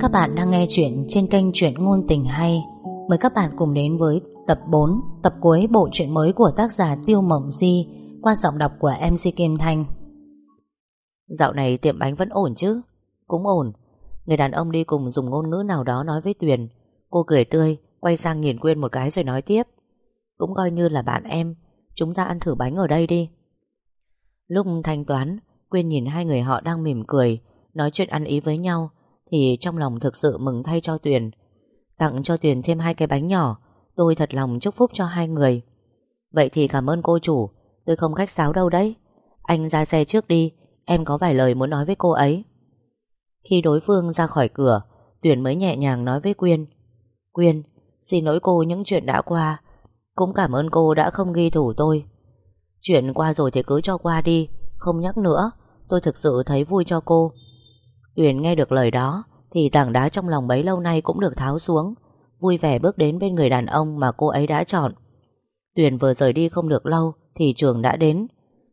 Các bạn đang nghe chuyện trên kênh Chuyện Ngôn Tình Hay. Mời các bạn cùng đến với tập 4 Tập cuối bộ truyện mới của tác giả Tiêu Mộng Di Qua giọng đọc của MC Kim Thanh. Dạo này tiệm bánh vẫn ổn chứ? Cũng ổn. Người đàn ông đi cùng dùng ngôn ngữ nào đó nói với Tuyền. Cô cười tươi, Quay sang nhìn Quyên một cái rồi nói tiếp. Cũng coi như là bạn em, Chúng ta ăn thử bánh ở đây đi. Lúc thanh toán, Quyên nhìn hai người họ đang mỉm cười, Nói chuyện ăn ý với nhau. Thì trong lòng thực sự mừng thay cho Tuyền. Tặng cho Tuyền thêm hai cái bánh nhỏ, Tôi thật lòng chúc phúc cho hai người. Vậy thì cảm ơn cô chủ, Tôi không khách sáo đâu đấy. Anh ra xe trước đi, Em có vài lời muốn nói với cô ấy. Khi đối phương ra khỏi cửa, Tuyền mới nhẹ nhàng nói với Quyên. Quyên, Xin lỗi cô những chuyện đã qua, Cũng cảm ơn cô đã không ghi thủ tôi. Chuyện qua rồi thì cứ cho qua đi, Không nhắc nữa, Tôi thực sự thấy vui cho cô. Tuyền nghe được lời đó, Thì tảng đá trong lòng bấy lâu nay cũng được tháo xuống, Vui vẻ bước đến bên người đàn ông Mà cô ấy đã chọn. Tuyền vừa rời đi không được lâu, Thì trường đã đến.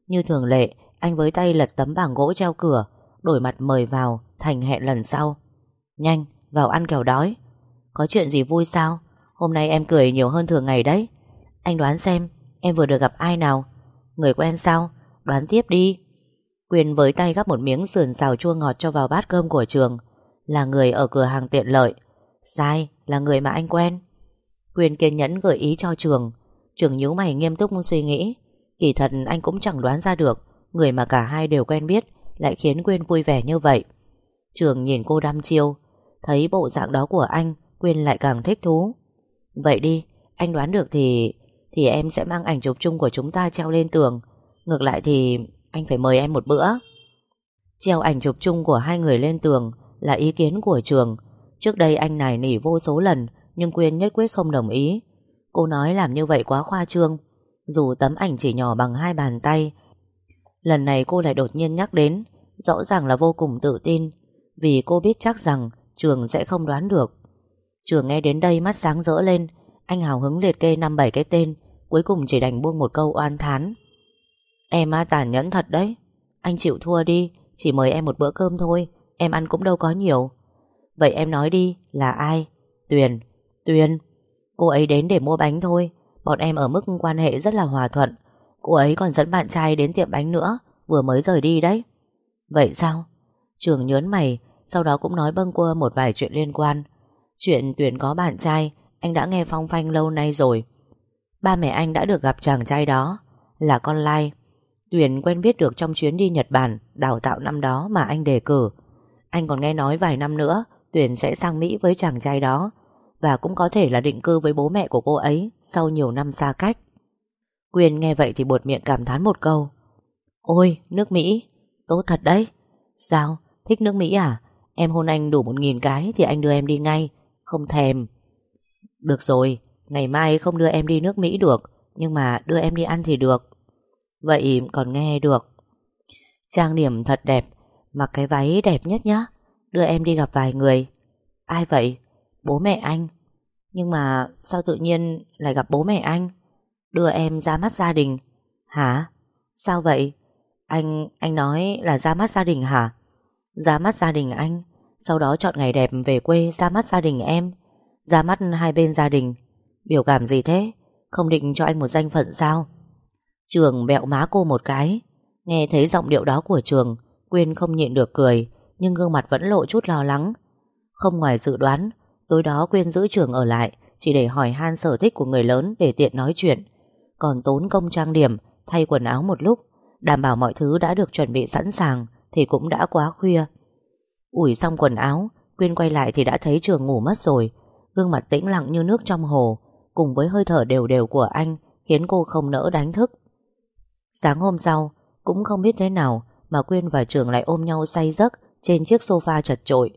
Như thường lệ, anh với tay lật tấm bảng gỗ treo cửa, Đổi mặt mời vào, Thành hẹn lần sau. Nhanh, vào ăn kẻo đói. Có chuyện gì vui sao? Hôm nay em cười nhiều hơn thường ngày đấy. Anh đoán xem, em vừa được gặp ai nào? Người quen sao? Đoán tiếp đi. Quyền với tay gắp một miếng sườn xào chua ngọt cho vào bát cơm của trường. Là người ở cửa hàng tiện lợi. Sai là người mà anh quen. Quyền kiên nhẫn gợi ý cho trường. Trường nhíu mày nghiêm túc suy nghĩ. Kỳ thật anh cũng chẳng đoán ra được. Người mà cả hai đều quen biết Lại khiến Quyên vui vẻ như vậy. Trường nhìn cô đăm chiêu. Thấy bộ dạng đó của anh Quyên lại càng thích thú. Vậy đi, anh đoán được thì Thì em sẽ mang ảnh chụp chung của chúng ta treo lên tường. Ngược lại thì anh phải mời em một bữa. Treo ảnh chụp chung của hai người lên tường Là ý kiến của trường. Trước đây anh nài nỉ vô số lần, Nhưng Quyên nhất quyết không đồng ý. Cô nói làm như vậy quá khoa trương. Dù tấm ảnh chỉ nhỏ bằng hai bàn tay, Lần này cô lại đột nhiên nhắc đến, Rõ ràng là vô cùng tự tin, Vì cô biết chắc rằng Trường sẽ không đoán được. Trường nghe đến đây mắt sáng rỡ lên, Anh hào hứng liệt kê năm bảy cái tên, Cuối cùng chỉ đành buông một câu oan thán. Em á, tàn nhẫn thật đấy. Anh chịu thua đi, Chỉ mời em một bữa cơm thôi, Em ăn cũng đâu có nhiều. Vậy em nói đi, là ai? Tuyền Tuyền, Cô ấy đến để mua bánh thôi. Bọn em ở mức quan hệ rất là hòa thuận. Cô ấy còn dẫn bạn trai đến tiệm bánh nữa, Vừa mới rời đi đấy. Vậy sao? Trường nhớn mày, Sau đó cũng nói bâng quơ một vài chuyện liên quan. Chuyện Tuyền có bạn trai, Anh đã nghe phong phanh lâu nay rồi. Ba mẹ anh đã được gặp chàng trai đó, Là con Lai. Tuyền quen biết được trong chuyến đi Nhật Bản Đào tạo năm đó mà anh đề cử. Anh còn nghe nói vài năm nữa, Tuyền sẽ sang Mỹ với chàng trai đó, Và cũng có thể là định cư với bố mẹ của cô ấy Sau nhiều năm xa cách. Quyên nghe vậy thì buột miệng cảm thán một câu. Ôi, nước Mỹ, Tốt thật đấy. Sao? Thích nước Mỹ à? Em hôn anh đủ một nghìn cái thì anh đưa em đi ngay, Không thèm. Được rồi, Ngày mai không đưa em đi nước Mỹ được, Nhưng mà đưa em đi ăn thì được. Vậy còn nghe được Trang điểm thật đẹp Mặc cái váy đẹp nhất nhá Đưa em đi gặp vài người Ai vậy? Bố mẹ anh Nhưng mà sao tự nhiên lại gặp bố mẹ anh? Đưa em ra mắt gia đình Hả? Sao vậy? Anh, anh nói là ra mắt gia đình hả? Ra mắt gia đình anh Sau đó chọn ngày đẹp về quê ra mắt gia đình em Ra mắt hai bên gia đình Biểu cảm gì thế? Không định cho anh một danh phận sao? Trường bẹo má cô một cái. Nghe thấy giọng điệu đó của Trường, Quyên không nhịn được cười, Nhưng gương mặt vẫn lộ chút lo lắng. Không ngoài dự đoán, Tối đó Quyên giữ Trường ở lại, Chỉ để hỏi han sở thích của người lớn để tiện nói chuyện. Còn tốn công trang điểm, Thay quần áo một lúc, Đảm bảo mọi thứ đã được chuẩn bị sẵn sàng Thì cũng đã quá khuya. Ủi xong quần áo, Quyên quay lại thì đã thấy Trường ngủ mất rồi. Gương mặt tĩnh lặng như nước trong hồ, Cùng với hơi thở đều đều của anh, Khiến cô không nỡ đánh thức. Sáng hôm sau Cũng không biết thế nào Mà Quyên và Trường lại ôm nhau say giấc Trên chiếc sofa chật trội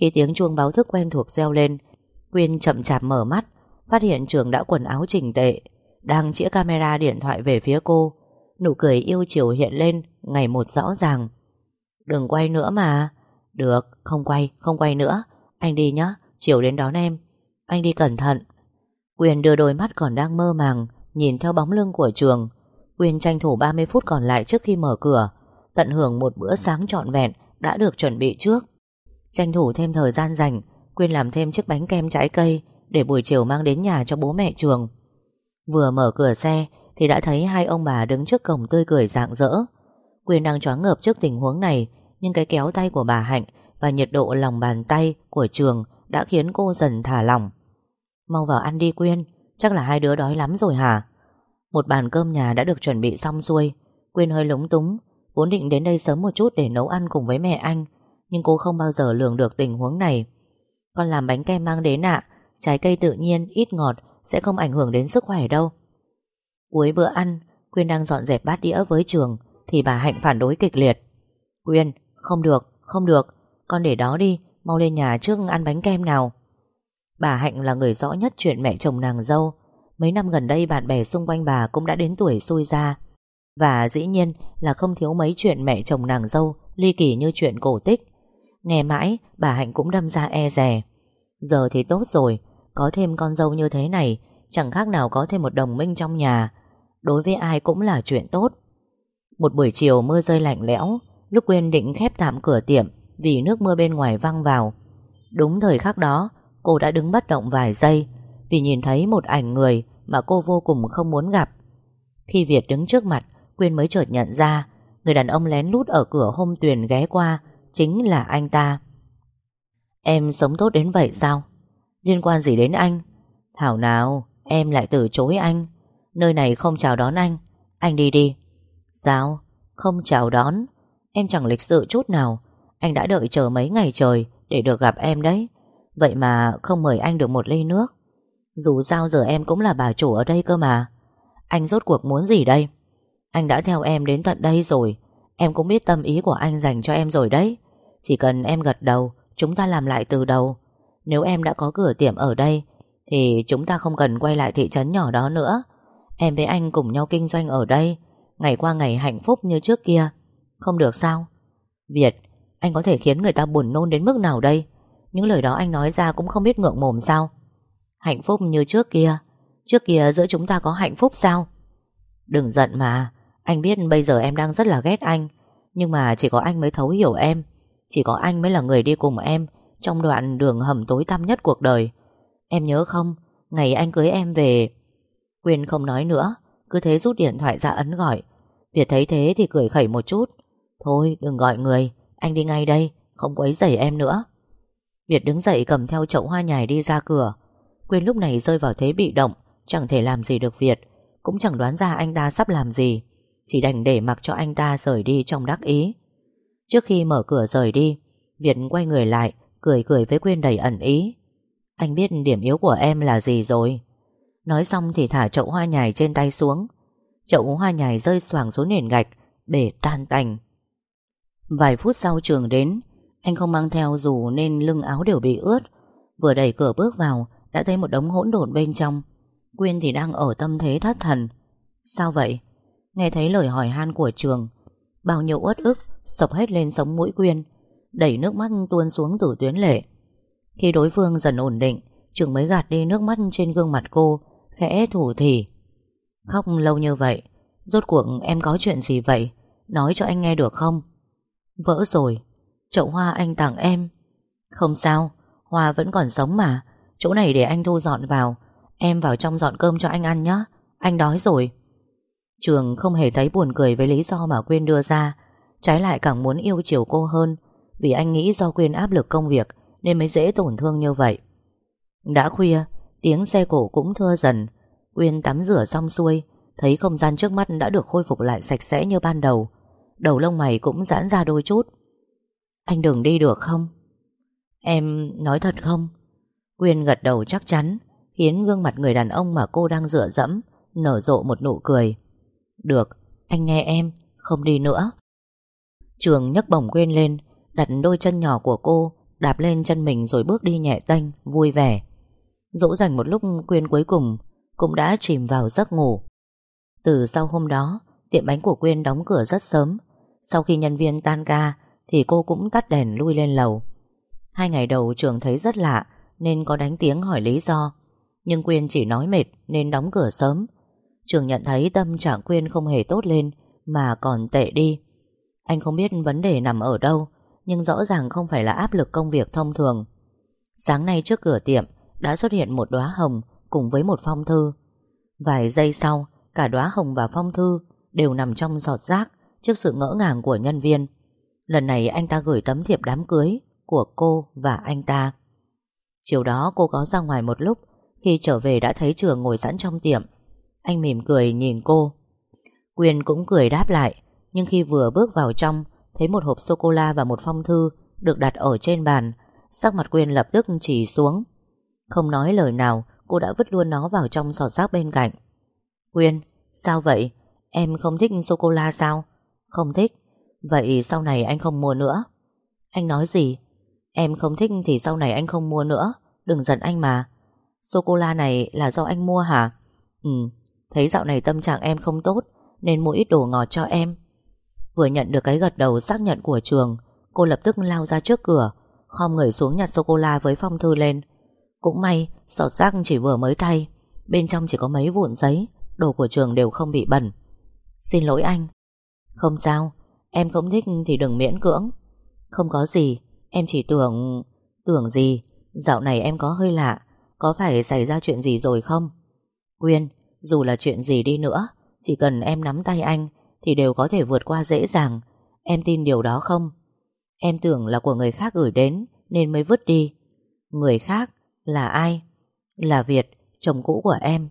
Khi tiếng chuông báo thức quen thuộc reo lên Quyên chậm chạp mở mắt Phát hiện Trường đã quần áo chỉnh tệ Đang chĩa camera điện thoại về phía cô. Nụ cười yêu chiều hiện lên Ngày một rõ ràng. Đừng quay nữa mà. Được, không quay, không quay nữa. Anh đi nhá, chiều đến đón em. Anh đi cẩn thận. Quyền đưa đôi mắt còn đang mơ màng Nhìn theo bóng lưng của trường. Quyên tranh thủ 30 phút còn lại trước khi mở cửa, Tận hưởng một bữa sáng trọn vẹn Đã được chuẩn bị trước. Tranh thủ thêm thời gian rảnh, Quyên làm thêm chiếc bánh kem trái cây Để buổi chiều mang đến nhà cho bố mẹ trường. Vừa mở cửa xe Thì đã thấy hai ông bà đứng trước cổng tươi cười rạng rỡ. Quyên đang choáng ngợp trước tình huống này, Nhưng cái kéo tay của bà Hạnh Và nhiệt độ lòng bàn tay của trường Đã khiến cô dần thả lỏng. Mau vào ăn đi Quyên, Chắc là hai đứa đói lắm rồi hả? Một bàn cơm nhà đã được chuẩn bị xong xuôi. Quyên hơi lúng túng Vốn định đến đây sớm một chút để nấu ăn cùng với mẹ anh Nhưng cô không bao giờ lường được tình huống này. Con làm bánh kem mang đến ạ Trái cây tự nhiên, ít ngọt Sẽ không ảnh hưởng đến sức khỏe đâu. Cuối bữa ăn Quyên đang dọn dẹp bát đĩa với trường Thì bà Hạnh phản đối kịch liệt. Quyên, không được, không được Con để đó đi, mau lên nhà trước ăn bánh kem nào. Bà Hạnh là người rõ nhất chuyện mẹ chồng nàng dâu Mấy năm gần đây bạn bè xung quanh bà cũng đã đến tuổi xui ra. Và dĩ nhiên là không thiếu mấy chuyện mẹ chồng nàng dâu, Ly kỳ như chuyện cổ tích. Nghe mãi, bà Hạnh cũng đâm ra e rè Giờ thì tốt rồi, Có thêm con dâu như thế này, Chẳng khác nào có thêm một đồng minh trong nhà. Đối với ai cũng là chuyện tốt. Một buổi chiều mưa rơi lạnh lẽo, Lúc quên định khép tạm cửa tiệm Vì nước mưa bên ngoài văng vào. Đúng thời khắc đó, Cô đã đứng bất động vài giây Vì nhìn thấy một ảnh người mà cô vô cùng không muốn gặp. Khi Việt đứng trước mặt, Quyên mới chợt nhận ra, Người đàn ông lén lút ở cửa hôm Tuyền ghé qua Chính là anh ta. Em sống tốt đến vậy sao? Liên quan gì đến anh? Thảo nào, em lại từ chối anh. Nơi này không chào đón anh. Anh đi đi. Sao? Không chào đón? Em chẳng lịch sự chút nào. Anh đã đợi chờ mấy ngày trời Để được gặp em đấy. Vậy mà không mời anh được một ly nước. Dù sao giờ em cũng là bà chủ ở đây cơ mà. Anh rốt cuộc muốn gì đây? Anh đã theo em đến tận đây rồi. Em cũng biết tâm ý của anh dành cho em rồi đấy. Chỉ cần em gật đầu, Chúng ta làm lại từ đầu. Nếu em đã có cửa tiệm ở đây, Thì chúng ta không cần quay lại thị trấn nhỏ đó nữa. Em với anh cùng nhau kinh doanh ở đây, Ngày qua ngày hạnh phúc như trước kia. Không được sao? Việt, Anh có thể khiến người ta buồn nôn đến mức nào đây? Những lời đó anh nói ra cũng không biết ngượng mồm sao? Hạnh phúc như trước kia. Trước kia giữa chúng ta có hạnh phúc sao? Đừng giận mà. Anh biết bây giờ em đang rất là ghét anh. Nhưng mà chỉ có anh mới thấu hiểu em. Chỉ có anh mới là người đi cùng em Trong đoạn đường hầm tối tăm nhất cuộc đời. Em nhớ không? Ngày anh cưới em về. Quyên không nói nữa. Cứ thế rút điện thoại ra ấn gọi. Việt thấy thế thì cười khẩy một chút. Thôi, đừng gọi người. Anh đi ngay đây. Không quấy rầy em nữa. Việt đứng dậy cầm theo chậu hoa nhài đi ra cửa. Quyên lúc này rơi vào thế bị động, Chẳng thể làm gì được Việt, Cũng chẳng đoán ra anh ta sắp làm gì, Chỉ đành để mặc cho anh ta rời đi trong đắc ý. Trước khi mở cửa rời đi, Việt quay người lại, Cười cười với Quyên đầy ẩn ý. Anh biết điểm yếu của em là gì rồi? Nói xong thì thả chậu hoa nhài trên tay xuống. Chậu hoa nhài rơi xoàng xuống nền gạch, Bể tan tành. Vài phút sau trường đến, anh không mang theo dù nên lưng áo đều bị ướt. Vừa đẩy cửa bước vào đã thấy một đống hỗn độn bên trong. Quyên thì đang ở tâm thế thất thần. Sao vậy? Nghe thấy lời hỏi han của trường Bao nhiêu uất ức Sập hết lên sống mũi Quyên Đẩy nước mắt tuôn xuống từ tuyến lệ. Khi đối phương dần ổn định Trường mới gạt đi nước mắt trên gương mặt cô Khẽ thủ thỉ. Khóc lâu như vậy Rốt cuộc em có chuyện gì vậy? Nói cho anh nghe được không? Vỡ rồi. Chậu hoa anh tặng em. Không sao, hoa vẫn còn sống mà. Chỗ này để anh thu dọn vào. Em vào trong dọn cơm cho anh ăn nhé Anh đói rồi. Trường không hề thấy buồn cười với lý do mà Quyên đưa ra. Trái lại càng muốn yêu chiều cô hơn. Vì anh nghĩ do Quyên áp lực công việc, Nên mới dễ tổn thương như vậy. Đã khuya, Tiếng xe cổ cũng thưa dần. Quyên tắm rửa xong xuôi, Thấy không gian trước mắt đã được khôi phục lại sạch sẽ như ban đầu. Đầu lông mày cũng giãn ra đôi chút. Anh đừng đi được không? Em nói thật không? Quyên gật đầu chắc chắn Khiến gương mặt người đàn ông mà cô đang dựa dẫm Nở rộ một nụ cười. Được, anh nghe em Không đi nữa. Trường nhấc bổng Quyên lên Đặt đôi chân nhỏ của cô Đạp lên chân mình rồi bước đi nhẹ tênh Vui vẻ. Dỗ dành một lúc Quyên cuối cùng Cũng đã chìm vào giấc ngủ. Từ sau hôm đó Tiệm bánh của Quyên đóng cửa rất sớm. Sau khi nhân viên tan ca thì cô cũng tắt đèn lui lên lầu. Hai ngày đầu trường thấy rất lạ nên có đánh tiếng hỏi lý do. Nhưng Quyên chỉ nói mệt nên đóng cửa sớm. Trường nhận thấy tâm trạng Quyên không hề tốt lên mà còn tệ đi. Anh không biết vấn đề nằm ở đâu, Nhưng rõ ràng không phải là áp lực công việc thông thường Sáng nay trước cửa tiệm Đã xuất hiện một đóa hồng Cùng với một phong thư Vài giây sau, Cả đóa hồng và phong thư Đều nằm trong giọt rác Trước sự ngỡ ngàng của nhân viên Lần này anh ta gửi tấm thiệp đám cưới Của cô và anh ta Chiều đó cô có ra ngoài một lúc Khi trở về đã thấy Trường ngồi sẵn trong tiệm Anh mỉm cười nhìn cô Quyên cũng cười đáp lại Nhưng khi vừa bước vào trong Thấy một hộp sô-cô-la và một phong thư Được đặt ở trên bàn Sắc mặt Quyên lập tức chỉ xuống Không nói lời nào Cô đã vứt luôn nó vào trong sọt rác bên cạnh Quyên, sao vậy? Em không thích sô-cô-la sao? Không thích Vậy sau này anh không mua nữa Anh nói gì? Em không thích thì sau này anh không mua nữa. Đừng giận anh mà. Sô-cô-la này là do anh mua hả? Ừ, thấy dạo này tâm trạng em không tốt Nên mua ít đồ ngọt cho em. Vừa nhận được cái gật đầu xác nhận của trường Cô lập tức lao ra trước cửa Khom người xuống nhặt sô-cô-la với phong thư lên. Cũng may Sọt rác chỉ vừa mới thay Bên trong chỉ có mấy vụn giấy Đồ của trường đều không bị bẩn. Xin lỗi anh. Không sao Em không thích thì đừng miễn cưỡng. Không có gì Em chỉ tưởng Tưởng gì? Dạo này em có hơi lạ. Có phải xảy ra chuyện gì rồi không? Quyên Dù là chuyện gì đi nữa Chỉ cần em nắm tay anh Thì đều có thể vượt qua dễ dàng. Em tin điều đó không? Em tưởng là của người khác gửi đến Nên mới vứt đi. Người khác là ai? Là Việt, chồng cũ của em.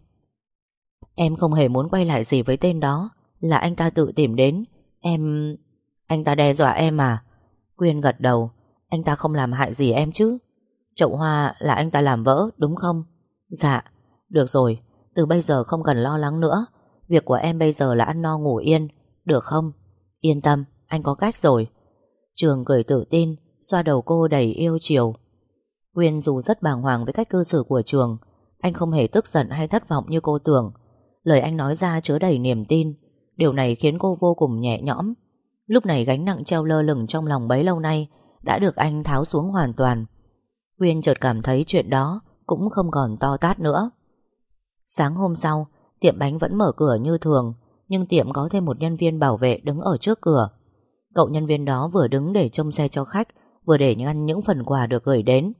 Em không hề muốn quay lại gì với tên đó. Là anh ta tự tìm đến. Em... Anh ta đe dọa em à? Quyên gật đầu. Anh ta không làm hại gì em chứ? Chậu hoa là anh ta làm vỡ, đúng không? Dạ Được rồi. Từ bây giờ không cần lo lắng nữa. Việc của em bây giờ là ăn no ngủ yên, Được không? Yên tâm, Anh có cách rồi. Trường cười tự tin, Xoa đầu cô đầy yêu chiều. Quyên dù rất bàng hoàng với cách cư xử của trường, Anh không hề tức giận hay thất vọng như cô tưởng. Lời anh nói ra chứa đầy niềm tin. Điều này khiến cô vô cùng nhẹ nhõm. Lúc này gánh nặng treo lơ lửng trong lòng bấy lâu nay đã được anh tháo xuống hoàn toàn. Quyên chợt cảm thấy chuyện đó Cũng không còn to tát nữa. Sáng hôm sau, Tiệm bánh vẫn mở cửa như thường, Nhưng tiệm có thêm một nhân viên bảo vệ đứng ở trước cửa. Cậu nhân viên đó vừa đứng để trông xe cho khách, Vừa để ăn những phần quà được gửi đến.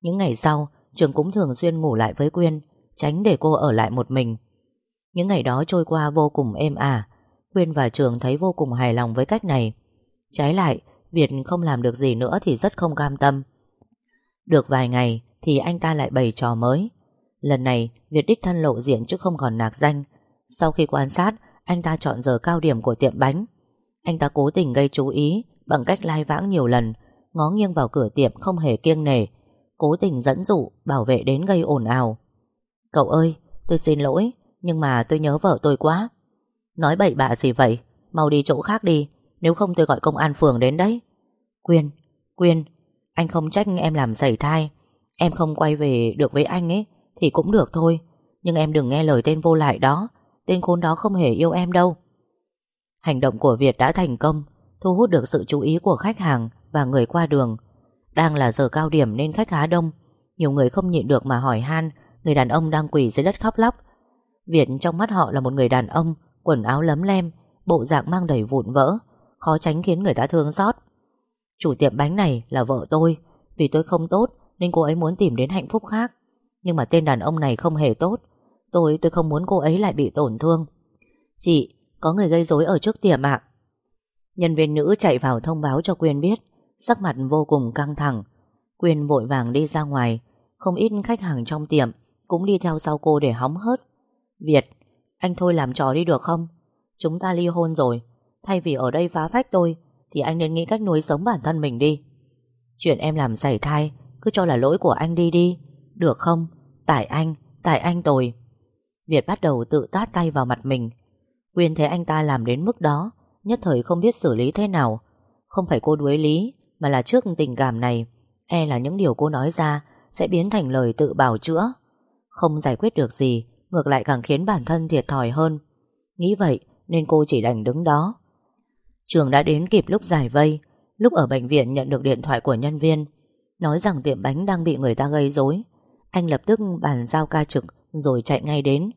Những ngày sau, Trường cũng thường xuyên ngủ lại với Quyên, Tránh để cô ở lại một mình. Những ngày đó trôi qua vô cùng êm ả, Quyên và Trường thấy vô cùng hài lòng với cách này. Trái lại Việt không làm được gì nữa thì rất không cam tâm. Được vài ngày Thì anh ta lại bày trò mới. Lần này, Việt đích thân lộ diện chứ không còn nạc danh. Sau khi quan sát, Anh ta chọn giờ cao điểm của tiệm bánh. Anh ta cố tình gây chú ý Bằng cách lai vãng nhiều lần, Ngó nghiêng vào cửa tiệm không hề kiêng nể, Cố tình dẫn dụ, Bảo vệ đến gây ồn ào. Cậu ơi, tôi xin lỗi, Nhưng mà tôi nhớ vợ tôi quá. Nói bậy bạ gì vậy? Mau đi chỗ khác đi. Nếu không tôi gọi công an phường đến đấy. Quyên, Quyên Anh không trách em làm giày thai. Em không quay về được với anh ấy Thì cũng được thôi. Nhưng em đừng nghe lời tên vô lại đó. Tên khốn đó không hề yêu em đâu. Hành động của Việt đã thành công Thu hút được sự chú ý của khách hàng Và người qua đường. Đang là giờ cao điểm nên khách khá đông. Nhiều người không nhịn được mà hỏi han Người đàn ông đang quỳ dưới đất khóc lóc. Việt trong mắt họ là một người đàn ông Quần áo lấm lem Bộ dạng mang đầy vụn vỡ. Khó tránh khiến người ta thương xót. Chủ tiệm bánh này là vợ tôi. Vì tôi không tốt, nên cô ấy muốn tìm đến hạnh phúc khác. Nhưng mà tên đàn ông này không hề tốt. Tôi tôi không muốn cô ấy lại bị tổn thương. Chị, Có người gây rối ở trước tiệm ạ. Nhân viên nữ chạy vào thông báo cho Quyên biết. Sắc mặt vô cùng căng thẳng. Quyên vội vàng đi ra ngoài. Không ít khách hàng trong tiệm Cũng đi theo sau cô để hóng hớt. Việt, anh thôi làm trò đi được không? Chúng ta ly hôn rồi. Thay vì ở đây phá phách tôi, Thì anh nên nghĩ cách nuôi sống bản thân mình đi. Chuyện em làm sảy thai, Cứ cho là lỗi của anh đi đi. Được không? Tại anh Tại anh tồi. Việt bắt đầu tự tát tay vào mặt mình. Quyên thấy anh ta làm đến mức đó, Nhất thời không biết xử lý thế nào. Không phải cô đuối lý, Mà là trước tình cảm này. E là những điều cô nói ra Sẽ biến thành lời tự bảo chữa. Không giải quyết được gì, Ngược lại càng khiến bản thân thiệt thòi hơn. Nghĩ vậy, nên cô chỉ đành đứng đó Trường đã đến kịp lúc giải vây. Lúc ở bệnh viện nhận được điện thoại của nhân viên. Nói rằng tiệm bánh đang bị người ta gây rối. Anh lập tức bàn giao ca trực Rồi chạy ngay đến.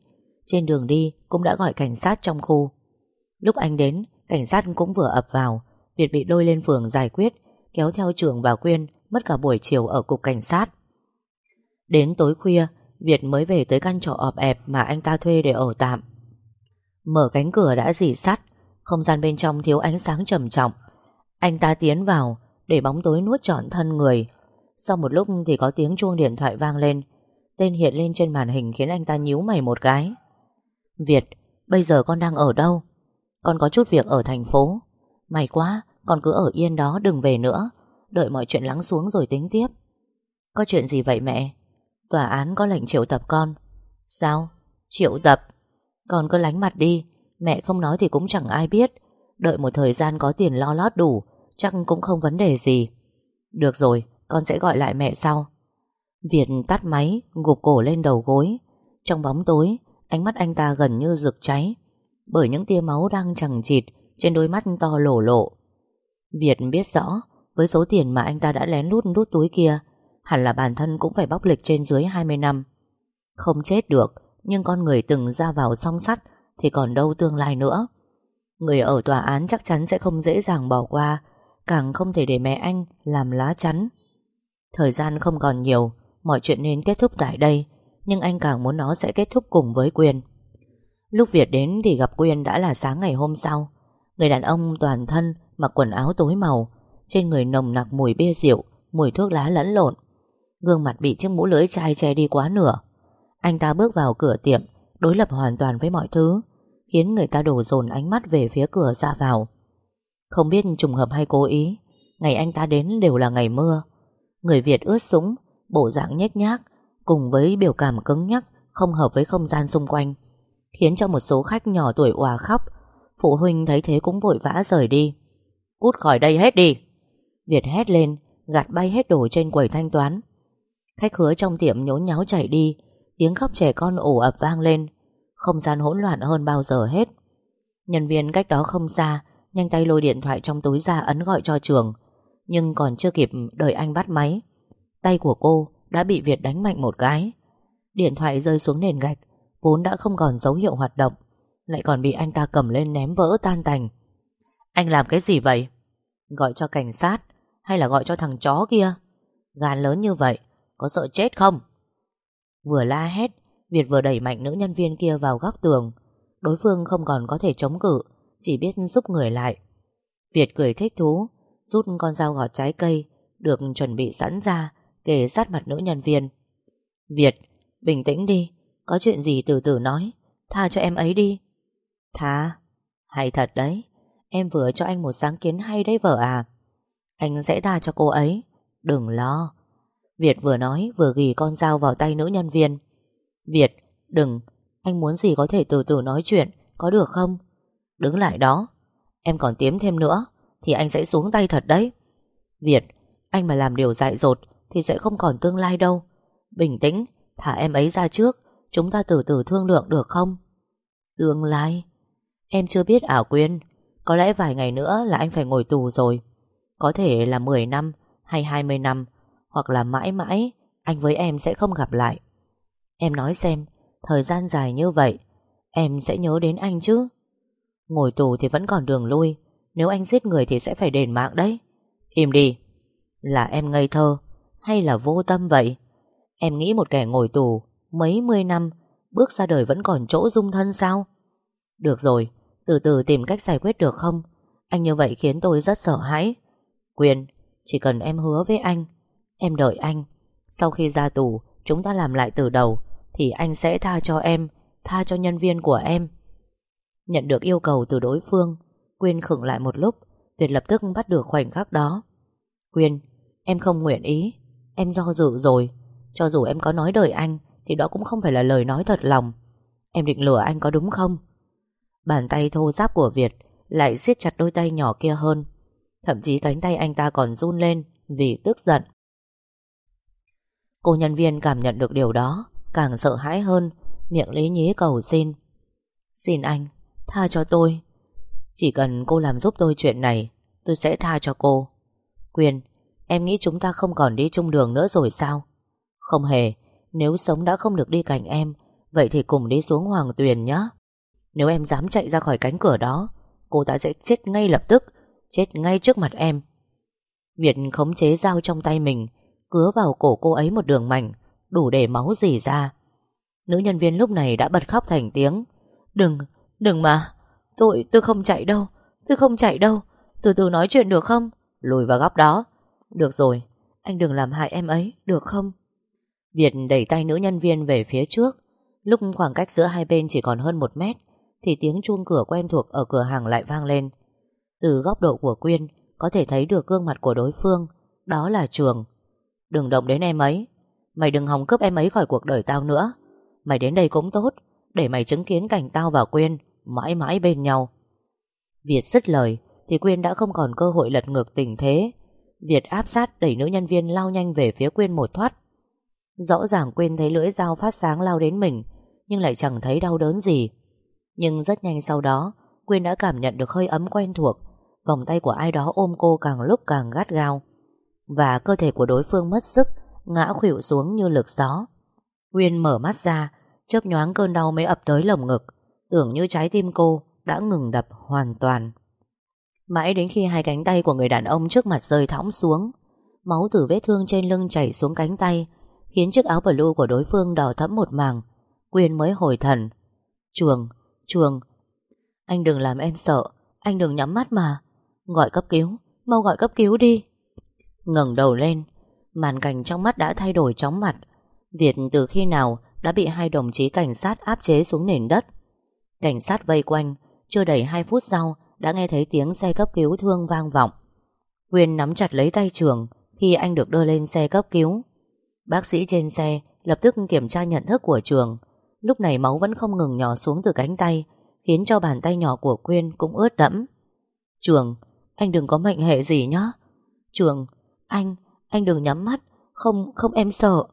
Trên đường đi cũng đã gọi cảnh sát trong khu. Lúc anh đến Cảnh sát cũng vừa ập vào. Việt bị đôi lên phường giải quyết kéo theo Trường và Quyên mất cả buổi chiều ở cục cảnh sát. Đến tối khuya, Việt mới về tới căn trọ ọp ẹp mà anh ta thuê để ở tạm. Mở cánh cửa đã dì sắt, không gian bên trong thiếu ánh sáng trầm trọng. Anh ta tiến vào, để bóng tối nuốt trọn thân người. Sau một lúc thì có tiếng chuông điện thoại vang lên. Tên hiện lên trên màn hình khiến anh ta nhíu mày một cái. Việt, bây giờ con đang ở đâu? Con có chút việc ở thành phố. May quá, con cứ ở yên đó đừng về nữa. Đợi mọi chuyện lắng xuống rồi tính tiếp. Có chuyện gì vậy mẹ? Tòa án có lệnh triệu tập con. Sao? Triệu tập? Con cứ lánh mặt đi. Mẹ không nói thì cũng chẳng ai biết. Đợi một thời gian có tiền lo lót đủ Chắc cũng không vấn đề gì. Được rồi, con sẽ gọi lại mẹ sau. Việt tắt máy Gục cổ lên đầu gối. Trong bóng tối, ánh mắt anh ta gần như rực cháy Bởi những tia máu đang chẳng chịt Trên đôi mắt to lổ lộ. Việt biết rõ Với số tiền mà anh ta đã lén lút đút túi kia Hẳn là bản thân cũng phải bóc lịch trên dưới 20 năm. Không chết được Nhưng con người từng ra vào song sắt thì còn đâu tương lai nữa. Người ở tòa án chắc chắn sẽ không dễ dàng bỏ qua, Càng không thể để mẹ anh làm lá chắn. Thời gian không còn nhiều, Mọi chuyện nên kết thúc tại đây, Nhưng anh càng muốn nó sẽ kết thúc cùng với Quyên. Lúc Việt đến thì gặp Quyên đã là sáng ngày hôm sau. Người đàn ông toàn thân Mặc quần áo tối màu, Trên người nồng nặc mùi bia rượu, Mùi thuốc lá lẫn lộn. Gương mặt bị chiếc mũ lưỡi chai che đi quá nửa. Anh ta bước vào cửa tiệm Đối lập hoàn toàn với mọi thứ, Khiến người ta đổ dồn ánh mắt về phía cửa ra vào. Không biết trùng hợp hay cố ý, Ngày anh ta đến đều là ngày mưa. Người Việt ướt sũng, Bộ dạng nhếch nhác, Cùng với biểu cảm cứng nhắc, Không hợp với không gian xung quanh, Khiến cho một số khách nhỏ tuổi òa khóc. Phụ huynh thấy thế cũng vội vã rời đi. Cút khỏi đây hết đi! Việt hét lên, Gạt bay hết đồ trên quầy thanh toán. Khách hứa trong tiệm nhốn nháo chạy đi Tiếng khóc trẻ con ổ ập vang lên. Không gian hỗn loạn hơn bao giờ hết. Nhân viên cách đó không xa, Nhanh tay lôi điện thoại trong túi ra ấn gọi cho trường. Nhưng còn chưa kịp đợi anh bắt máy, Tay của cô đã bị Việt đánh mạnh một cái. Điện thoại rơi xuống nền gạch, Vốn đã không còn dấu hiệu hoạt động, Lại còn bị anh ta cầm lên ném vỡ tan tành. Anh làm cái gì vậy? Gọi cho cảnh sát Hay là gọi cho thằng chó kia? Gan lớn như vậy, Có sợ chết không? Vừa la hét Việt vừa đẩy mạnh nữ nhân viên kia vào góc tường Đối phương không còn có thể chống cự chỉ biết giúp người lại. Việt cười thích thú, rút con dao gọt trái cây, được chuẩn bị sẵn ra, kề sát mặt nữ nhân viên. Việt, bình tĩnh đi, có chuyện gì từ từ nói, tha cho em ấy đi. Tha? Hay thật đấy, em vừa cho anh một sáng kiến hay đấy vợ à. Anh sẽ tha cho cô ấy, đừng lo. Việt vừa nói vừa ghi con dao vào tay nữ nhân viên. Việt, đừng, anh muốn gì có thể từ từ nói chuyện, có được không? Đứng lại đó Em còn tiếm thêm nữa Thì anh sẽ xuống tay thật đấy. Việt Anh mà làm điều dại dột Thì sẽ không còn tương lai đâu. Bình tĩnh Thả em ấy ra trước Chúng ta từ từ thương lượng được không? Tương lai? Em chưa biết ảo quyên Có lẽ vài ngày nữa là anh phải ngồi tù rồi. Có thể là 10 năm Hay 20 năm hoặc là mãi mãi, Anh với em sẽ không gặp lại. Em nói xem, Thời gian dài như vậy, Em sẽ nhớ đến anh chứ? Ngồi tù thì vẫn còn đường lui, Nếu anh giết người thì sẽ phải đền mạng đấy. Im đi. Là em ngây thơ, Hay là vô tâm vậy? Em nghĩ một kẻ ngồi tù Mấy mươi năm, Bước ra đời vẫn còn chỗ dung thân sao? Được rồi, Từ từ tìm cách giải quyết được không? Anh như vậy khiến tôi rất sợ hãi. Quyền, Chỉ cần em hứa với anh Em đợi anh. Sau khi ra tù Chúng ta làm lại từ đầu Thì anh sẽ tha cho em Tha cho nhân viên của em. Nhận được yêu cầu từ đối phương Quyên khựng lại một lúc Việt lập tức bắt được khoảnh khắc đó. Quyên, em không nguyện ý. Em do dự rồi. Cho dù em có nói đời anh Thì đó cũng không phải là lời nói thật lòng. Em định lừa anh có đúng không? Bàn tay thô giáp của Việt Lại siết chặt đôi tay nhỏ kia hơn. Thậm chí cánh tay anh ta còn run lên Vì tức giận. Cô nhân viên cảm nhận được điều đó, Càng sợ hãi hơn, Miệng lý nhí cầu xin. Xin anh, Tha cho tôi. Chỉ cần cô làm giúp tôi chuyện này, Tôi sẽ tha cho cô. Quyên Em nghĩ chúng ta không còn đi chung đường nữa rồi sao? Không hề, Nếu sống đã không được đi cạnh em, Vậy thì cùng đi xuống Hoàng Tuyền nhé Nếu em dám chạy ra khỏi cánh cửa đó, Cô ta sẽ chết ngay lập tức, Chết ngay trước mặt em. Việt khống chế dao trong tay mình Cứa vào cổ cô ấy một đường mảnh Đủ để máu dì ra. Nữ nhân viên lúc này đã bật khóc thành tiếng. Đừng, đừng mà Tôi, tôi không chạy đâu Tôi không chạy đâu Từ từ nói chuyện được không? Lùi vào góc đó. Được rồi, anh đừng làm hại em ấy, được không? Việt đẩy tay nữ nhân viên về phía trước. Lúc khoảng cách giữa hai bên chỉ còn hơn một mét Thì tiếng chuông cửa quen thuộc ở cửa hàng lại vang lên. Từ góc độ của Quyên Có thể thấy được gương mặt của đối phương Đó là Trường. Đừng động đến em ấy. Mày đừng hòng cướp em ấy khỏi cuộc đời tao nữa. Mày đến đây cũng tốt, Để mày chứng kiến cảnh tao và Quyên Mãi mãi bên nhau. Việt dứt lời, Thì Quyên đã không còn cơ hội lật ngược tình thế. Việt áp sát đẩy nữ nhân viên lao nhanh về phía Quyên một thoát. Rõ ràng Quyên thấy lưỡi dao phát sáng lao đến mình, Nhưng lại chẳng thấy đau đớn gì. Nhưng rất nhanh sau đó, Quyên đã cảm nhận được hơi ấm quen thuộc. Vòng tay của ai đó ôm cô càng lúc càng gắt gao. Và cơ thể của đối phương mất sức Ngã khuỵu xuống như lực gió. Quyên mở mắt ra Chớp nhoáng cơn đau mới ập tới lồng ngực Tưởng như trái tim cô đã ngừng đập hoàn toàn. Mãi đến khi hai cánh tay của người đàn ông trước mặt rơi thõng xuống Máu từ vết thương trên lưng chảy xuống cánh tay Khiến chiếc áo blue của đối phương đỏ thẫm một màng Quyên mới hồi thần. Chuồng, chuồng Anh đừng làm em sợ Anh đừng nhắm mắt mà Gọi cấp cứu, mau gọi cấp cứu đi ngẩng đầu lên. Màn cảnh trong mắt đã thay đổi chóng mặt. Việt từ khi nào đã bị hai đồng chí cảnh sát áp chế xuống nền đất? Cảnh sát vây quanh, Chưa đầy 2 phút sau, Đã nghe thấy tiếng xe cấp cứu thương vang vọng. Quyên nắm chặt lấy tay trường Khi anh được đưa lên xe cấp cứu. Bác sĩ trên xe lập tức kiểm tra nhận thức của trường. Lúc này máu vẫn không ngừng nhỏ xuống từ cánh tay, Khiến cho bàn tay nhỏ của Quyên cũng ướt đẫm. Trường, Anh đừng có mệnh hệ gì nhá. Trường anh Anh đừng nhắm mắt, Không không em sợ.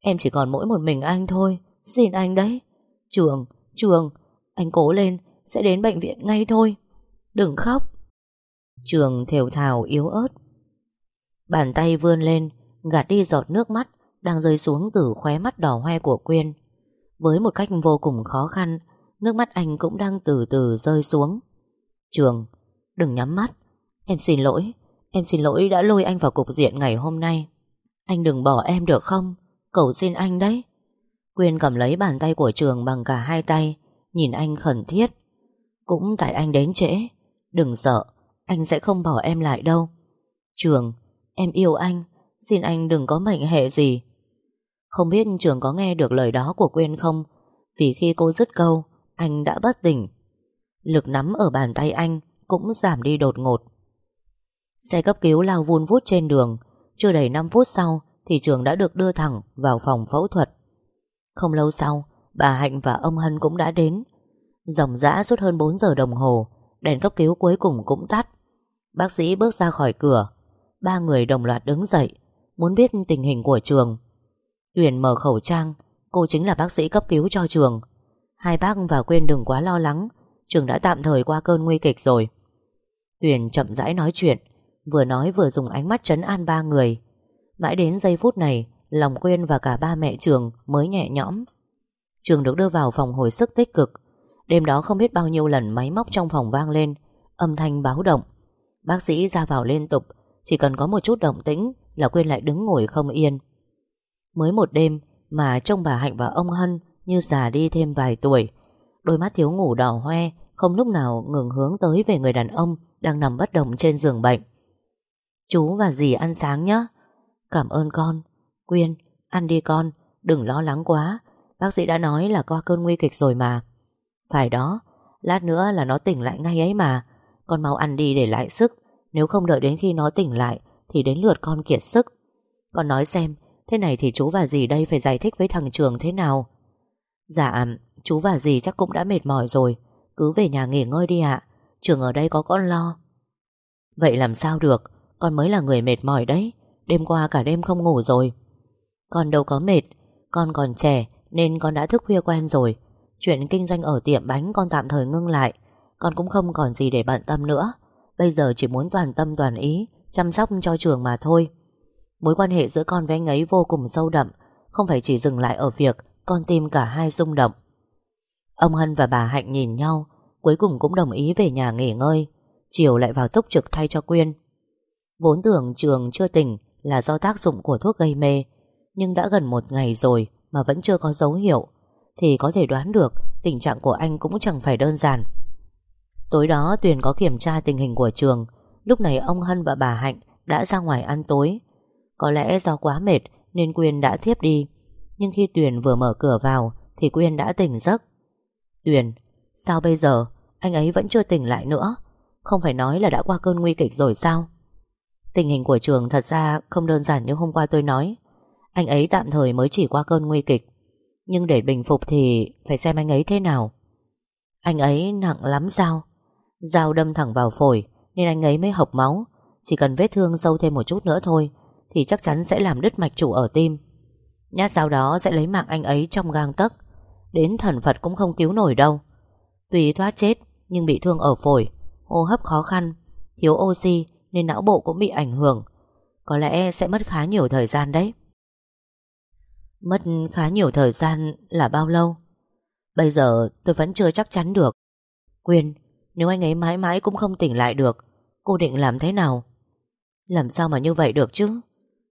Em chỉ còn mỗi một mình anh thôi, Xin anh đấy. Trường Trường, Anh cố lên, Sẽ đến bệnh viện ngay thôi. Đừng khóc. Trường thều thào yếu ớt. Bàn tay vươn lên, Gạt đi giọt nước mắt Đang rơi xuống từ khóe mắt đỏ hoe của Quyên. Với một cách vô cùng khó khăn, Nước mắt anh cũng đang từ từ rơi xuống. Trường, Đừng nhắm mắt. Em xin lỗi Em xin lỗi đã lôi anh vào cục diện ngày hôm nay. Anh đừng bỏ em được không? Cầu xin anh đấy. Quyên cầm lấy bàn tay của Trường bằng cả hai tay, Nhìn anh khẩn thiết. Cũng tại anh đến trễ, Đừng sợ, Anh sẽ không bỏ em lại đâu. Trường, Em yêu anh, Xin anh đừng có mệnh hệ gì. Không biết Trường có nghe được lời đó của Quyên không? Vì khi cô dứt câu, Anh đã bất tỉnh. Lực nắm ở bàn tay anh Cũng giảm đi đột ngột. Xe cấp cứu lao vun vút trên đường. Chưa đầy 5 phút sau Thì Trường đã được đưa thẳng vào phòng phẫu thuật. Không lâu sau, Bà Hạnh và ông Hân cũng đã đến. Dòng dã suốt hơn 4 giờ đồng hồ, Đèn cấp cứu cuối cùng cũng tắt. Bác sĩ bước ra khỏi cửa. Ba người đồng loạt đứng dậy, Muốn biết tình hình của trường. Tuyền mở khẩu trang, Cô chính là bác sĩ cấp cứu cho trường. Hai bác và quên đừng quá lo lắng, Trường đã tạm thời qua cơn nguy kịch rồi. Tuyền chậm rãi nói chuyện. Vừa nói vừa dùng ánh mắt trấn an ba người. Mãi đến giây phút này, Lòng quên và cả ba mẹ trường mới nhẹ nhõm. Trường được đưa vào phòng hồi sức tích cực. Đêm đó không biết bao nhiêu lần máy móc trong phòng vang lên, Âm thanh báo động. Bác sĩ ra vào liên tục, Chỉ cần có một chút động tĩnh Là quên lại đứng ngồi không yên. Mới một đêm mà trông bà Hạnh và ông Hân Như già đi thêm vài tuổi, Đôi mắt thiếu ngủ đỏ hoe, Không lúc nào ngừng hướng tới về người đàn ông Đang nằm bất động trên giường bệnh. Chú và dì ăn sáng nhé Cảm ơn con. Quyên, ăn đi con Đừng lo lắng quá. Bác sĩ đã nói là qua cơn nguy kịch rồi mà. Phải đó Lát nữa là nó tỉnh lại ngay ấy mà. Con mau ăn đi để lại sức. Nếu không đợi đến khi nó tỉnh lại Thì đến lượt con kiệt sức. Con nói xem Thế này thì chú và dì đây phải giải thích với thằng Trường thế nào? Dạ Chú và dì chắc cũng đã mệt mỏi rồi. Cứ về nhà nghỉ ngơi đi ạ. Trường ở đây có con lo. Vậy làm sao được? Con mới là người mệt mỏi đấy. Đêm qua cả đêm không ngủ rồi. Con đâu có mệt. Con còn trẻ nên con đã thức khuya quen rồi. Chuyện kinh doanh ở tiệm bánh con tạm thời ngưng lại. Con cũng không còn gì để bận tâm nữa. Bây giờ chỉ muốn toàn tâm toàn ý, Chăm sóc cho trường mà thôi. Mối quan hệ giữa con với anh ấy vô cùng sâu đậm. Không phải chỉ dừng lại ở việc Con tim cả hai rung động. Ông Hân và bà Hạnh nhìn nhau, Cuối cùng cũng đồng ý về nhà nghỉ ngơi. Chiều lại vào túc trực thay cho Quyên. Vốn tưởng trường chưa tỉnh là do tác dụng của thuốc gây mê, nhưng đã gần một ngày rồi mà vẫn chưa có dấu hiệu, thì có thể đoán được tình trạng của anh cũng chẳng phải đơn giản. Tối đó Tuyền có kiểm tra tình hình của trường, lúc này ông Hân và bà Hạnh đã ra ngoài ăn tối. Có lẽ do quá mệt nên Quyên đã thiếp đi, nhưng khi Tuyền vừa mở cửa vào thì Quyên đã tỉnh giấc. Tuyền, sao bây giờ anh ấy vẫn chưa tỉnh lại nữa? Không phải nói là đã qua cơn nguy kịch rồi sao? Tình hình của trường thật ra không đơn giản như hôm qua tôi nói. Anh ấy tạm thời mới chỉ qua cơn nguy kịch. Nhưng để bình phục thì phải xem anh ấy thế nào. Anh ấy nặng lắm sao? Dao đâm thẳng vào phổi nên anh ấy mới hộc máu. Chỉ cần vết thương sâu thêm một chút nữa thôi thì chắc chắn sẽ làm đứt mạch chủ ở tim. Nhát dao đó sẽ lấy mạng anh ấy trong gang tấc. Đến thần Phật cũng không cứu nổi đâu. tùy thoát chết nhưng bị thương ở phổi, hô hấp khó khăn, thiếu oxy nên não bộ cũng bị ảnh hưởng. Có lẽ sẽ mất khá nhiều thời gian đấy. Mất khá nhiều thời gian là bao lâu? Bây giờ tôi vẫn chưa chắc chắn được. Quyên, nếu anh ấy mãi mãi cũng không tỉnh lại được, cô định làm thế nào? Làm sao mà như vậy được chứ?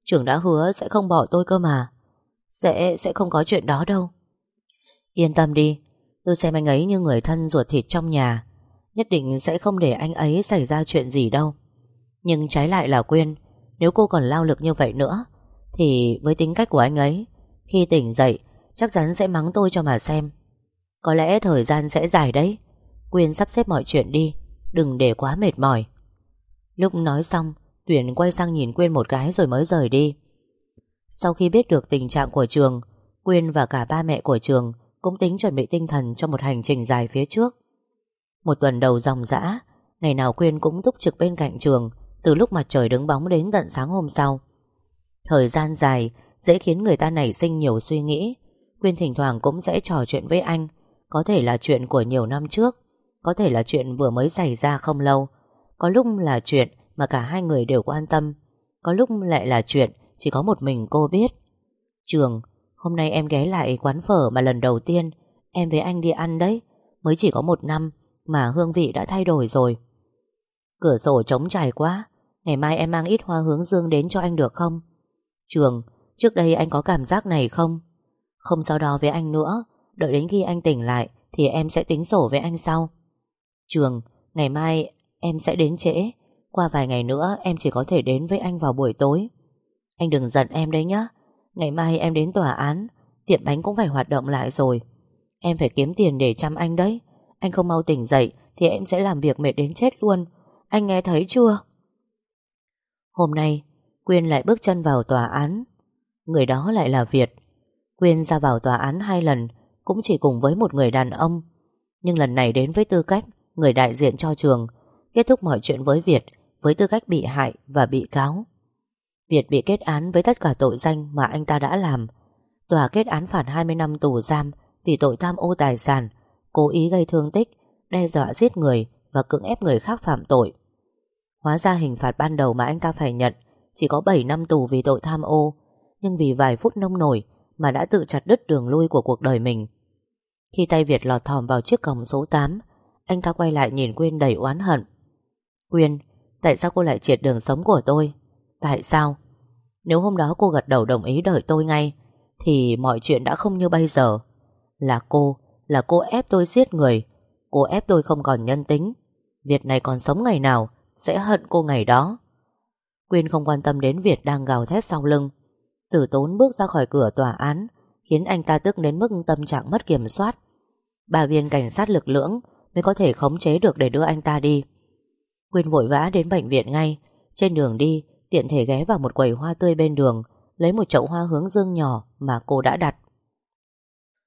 Trưởng đã hứa sẽ không bỏ tôi cơ mà. Sẽ, sẽ không có chuyện đó đâu. Yên tâm đi, tôi xem anh ấy như người thân ruột thịt trong nhà. Nhất định sẽ không để anh ấy xảy ra chuyện gì đâu. Nhưng trái lại là Quyên, nếu cô còn lao lực như vậy nữa, thì với tính cách của anh ấy, khi tỉnh dậy, chắc chắn sẽ mắng tôi cho mà xem. Có lẽ thời gian sẽ dài đấy. Quyên sắp xếp mọi chuyện đi, đừng để quá mệt mỏi. Lúc nói xong, Tuyển quay sang nhìn Quyên một cái rồi mới rời đi. Sau khi biết được tình trạng của trường, Quyên và cả ba mẹ của trường cũng tính chuẩn bị tinh thần cho một hành trình dài phía trước. Một tuần đầu dòng dã, ngày nào Quyên cũng túc trực bên cạnh trường từ lúc mặt trời đứng bóng đến tận sáng hôm sau. Thời gian dài dễ khiến người ta nảy sinh nhiều suy nghĩ. Quyên thỉnh thoảng cũng sẽ trò chuyện với anh, có thể là chuyện của nhiều năm trước, có thể là chuyện vừa mới xảy ra không lâu, có lúc là chuyện mà cả hai người đều quan tâm, có lúc lại là chuyện chỉ có một mình cô biết. Trường, hôm nay em ghé lại quán phở mà lần đầu tiên em với anh đi ăn đấy, mới chỉ có một năm mà hương vị đã thay đổi rồi. Cửa sổ trống trải quá, ngày mai em mang ít hoa hướng dương đến cho anh được không? Trường, trước đây anh có cảm giác này không? Không sao đó với anh nữa, đợi đến khi anh tỉnh lại thì em sẽ tính sổ với anh sau. Trường, ngày mai em sẽ đến trễ, qua vài ngày nữa em chỉ có thể đến với anh vào buổi tối. Anh đừng giận em đấy nhá. Ngày mai em đến tòa án, tiệm bánh cũng phải hoạt động lại rồi. Em phải kiếm tiền để chăm anh đấy. Anh không mau tỉnh dậy thì em sẽ làm việc mệt đến chết luôn. Anh nghe thấy chưa? Hôm nay, Quyên lại bước chân vào tòa án. Người đó lại là Việt. Quyên ra vào tòa án hai lần, cũng chỉ cùng với một người đàn ông. Nhưng lần này đến với tư cách người đại diện cho trường, kết thúc mọi chuyện với Việt với tư cách bị hại và bị cáo. Việt bị kết án với tất cả tội danh mà anh ta đã làm. Tòa kết án phạt 20 năm tù giam vì tội tham ô tài sản, cố ý gây thương tích, đe dọa giết người và cưỡng ép người khác phạm tội. Hóa ra hình phạt ban đầu mà anh ta phải nhận chỉ có 7 năm tù vì tội tham ô, nhưng vì vài phút nông nổi mà đã tự chặt đứt đường lui của cuộc đời mình. Khi tay Việt lọt thỏm vào chiếc còng số 8, anh ta quay lại nhìn Quyên đầy oán hận. Quyên, tại sao cô lại triệt đường sống của tôi? Tại sao? Nếu hôm đó cô gật đầu đồng ý đợi tôi ngay, thì mọi chuyện đã không như bây giờ. Là cô, là cô ép tôi giết người. Cô ép tôi không còn nhân tính. Việt này còn sống ngày nào, sẽ hận cô ngày đó. Quyên không quan tâm đến Việt đang gào thét sau lưng. Tử tốn bước ra khỏi cửa tòa án, khiến anh ta tức đến mức tâm trạng mất kiểm soát. Bà viên cảnh sát lực lưỡng mới có thể khống chế được để đưa anh ta đi. Quyên vội vã đến bệnh viện ngay. Trên đường đi, tiện thể ghé vào một quầy hoa tươi bên đường, lấy một chậu hoa hướng dương nhỏ mà cô đã đặt.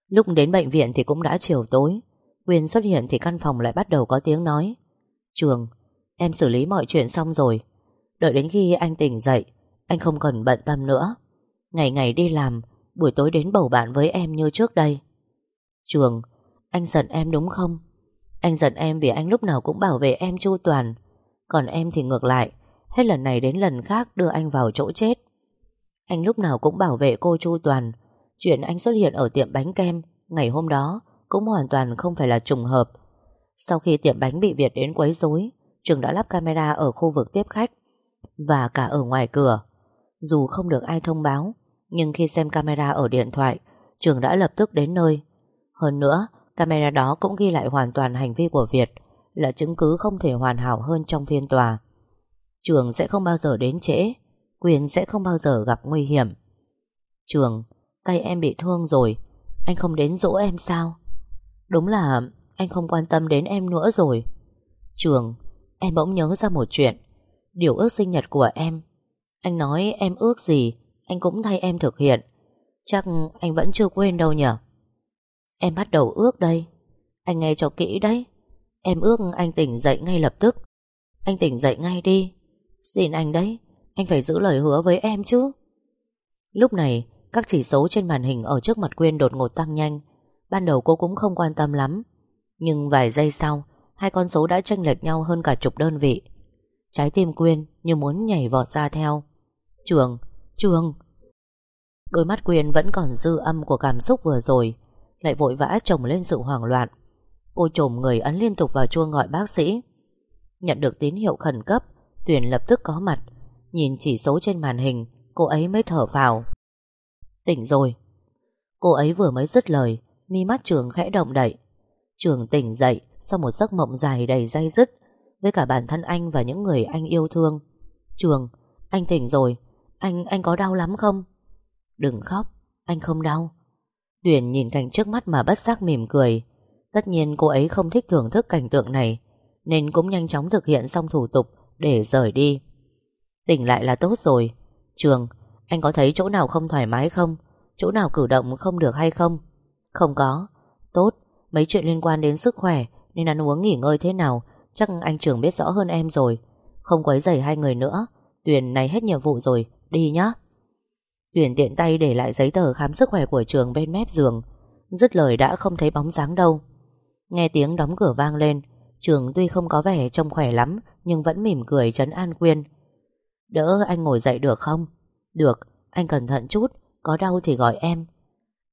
Lúc đến bệnh viện thì cũng đã chiều tối. Quyên xuất hiện thì căn phòng lại bắt đầu có tiếng nói. Trường, em xử lý mọi chuyện xong rồi. Đợi đến khi anh tỉnh dậy, anh không cần bận tâm nữa. Ngày ngày đi làm, buổi tối đến bầu bạn với em như trước đây. Trường, anh giận em đúng không? Anh giận em vì anh lúc nào cũng bảo vệ em chu toàn. Còn em thì ngược lại, hết lần này đến lần khác đưa anh vào chỗ chết. Anh lúc nào cũng bảo vệ cô chu toàn. Chuyện anh xuất hiện ở tiệm bánh kem ngày hôm đó cũng hoàn toàn không phải là trùng hợp. Sau khi tiệm bánh bị Việt đến quấy rối, Trường đã lắp camera ở khu vực tiếp khách. và cả ở ngoài cửa. Dù không được ai thông báo, nhưng khi xem camera ở điện thoại, Trường đã lập tức đến nơi. Hơn nữa, camera đó cũng ghi lại hoàn toàn hành vi của Việt, là chứng cứ không thể hoàn hảo hơn trong phiên tòa. Trường sẽ không bao giờ đến trễ, Quyền sẽ không bao giờ gặp nguy hiểm. Trường, tay em bị thương rồi, anh không đến dỗ em sao? Đúng là anh không quan tâm đến em nữa rồi. Trường, em bỗng nhớ ra một chuyện. Điều ước sinh nhật của em. Anh nói em ước gì, anh cũng thay em thực hiện. Chắc anh vẫn chưa quên đâu nhỉ? Em bắt đầu ước đây. Anh nghe cho kỹ đấy. Em ước anh tỉnh dậy ngay lập tức. Anh tỉnh dậy ngay đi. Xin anh đấy, anh phải giữ lời hứa với em chứ. Lúc này, các chỉ số trên màn hình ở trước mặt Quyên đột ngột tăng nhanh. Ban đầu cô cũng không quan tâm lắm. Nhưng vài giây sau, hai con số đã chênh lệch nhau hơn cả chục đơn vị. Trái tim Quyên như muốn nhảy vọt ra theo. Trường, Trường. Đôi mắt Quyên vẫn còn dư âm của cảm xúc vừa rồi, lại vội vã chồng lên sự hoảng loạn. Cô trồm người ấn liên tục vào chuông gọi bác sĩ. Nhận được tín hiệu khẩn cấp, Tuyền lập tức có mặt. Nhìn chỉ số trên màn hình, cô ấy mới thở vào. Tỉnh rồi. Cô ấy vừa mới dứt lời, mi mắt Trường khẽ động đậy. Trường tỉnh dậy sau một giấc mộng dài đầy dây dứt với cả bản thân anh và những người anh yêu thương. Trường, anh tỉnh rồi. Anh, anh có đau lắm không? Đừng khóc, anh không đau. Tuyền nhìn cảnh trước mắt mà bất giác mỉm cười. Tất nhiên cô ấy không thích thưởng thức cảnh tượng này, nên cũng nhanh chóng thực hiện xong thủ tục để rời đi. Tỉnh lại là tốt rồi. Trường, anh có thấy chỗ nào không thoải mái không? Chỗ nào cử động không được hay không? Không có. Tốt, mấy chuyện liên quan đến sức khỏe nên ăn uống nghỉ ngơi thế nào chắc anh trưởng biết rõ hơn em rồi. Không quấy rầy hai người nữa. Tuyền này hết nhiệm vụ rồi, đi nhá. Tuyền tiện tay để lại giấy tờ khám sức khỏe của Trường bên mép giường. Dứt lời đã không thấy bóng dáng đâu. Nghe tiếng đóng cửa vang lên, Trường tuy không có vẻ trông khỏe lắm nhưng vẫn mỉm cười trấn an Quyên. Đỡ anh ngồi dậy được không? Được, anh cẩn thận chút, có đau thì gọi em.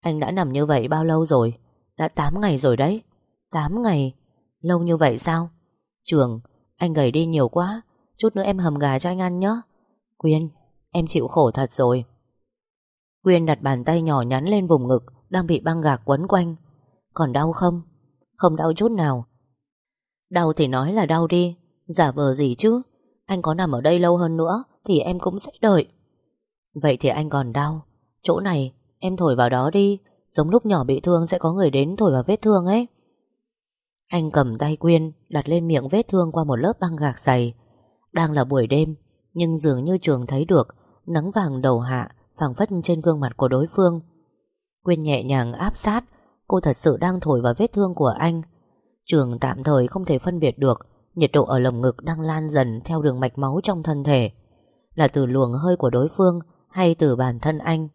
Anh đã nằm như vậy bao lâu rồi? Đã 8 ngày rồi đấy. 8 ngày? Lâu như vậy sao? Trường, anh gầy đi nhiều quá. Chút nữa em hầm gà cho anh ăn nhé. Quyên, em chịu khổ thật rồi. Quyên đặt bàn tay nhỏ nhắn lên vùng ngực đang bị băng gạc quấn quanh. Còn đau không? Không đau chút nào. Đau thì nói là đau đi. Giả vờ gì chứ? Anh có nằm ở đây lâu hơn nữa thì em cũng sẽ đợi. Vậy thì anh còn đau. Chỗ này em thổi vào đó đi. Giống lúc nhỏ bị thương sẽ có người đến thổi vào vết thương ấy. Anh cầm tay Quyên đặt lên miệng vết thương qua một lớp băng gạc dày. Đang là buổi đêm, nhưng dường như trường thấy được nắng vàng đầu hạ phẳng phất trên gương mặt của đối phương. Quyên nhẹ nhàng áp sát, cô thật sự đang thổi vào vết thương của anh. Trường tạm thời không thể phân biệt được nhiệt độ ở lồng ngực đang lan dần theo đường mạch máu trong thân thể. Là từ luồng hơi của đối phương hay từ bản thân anh.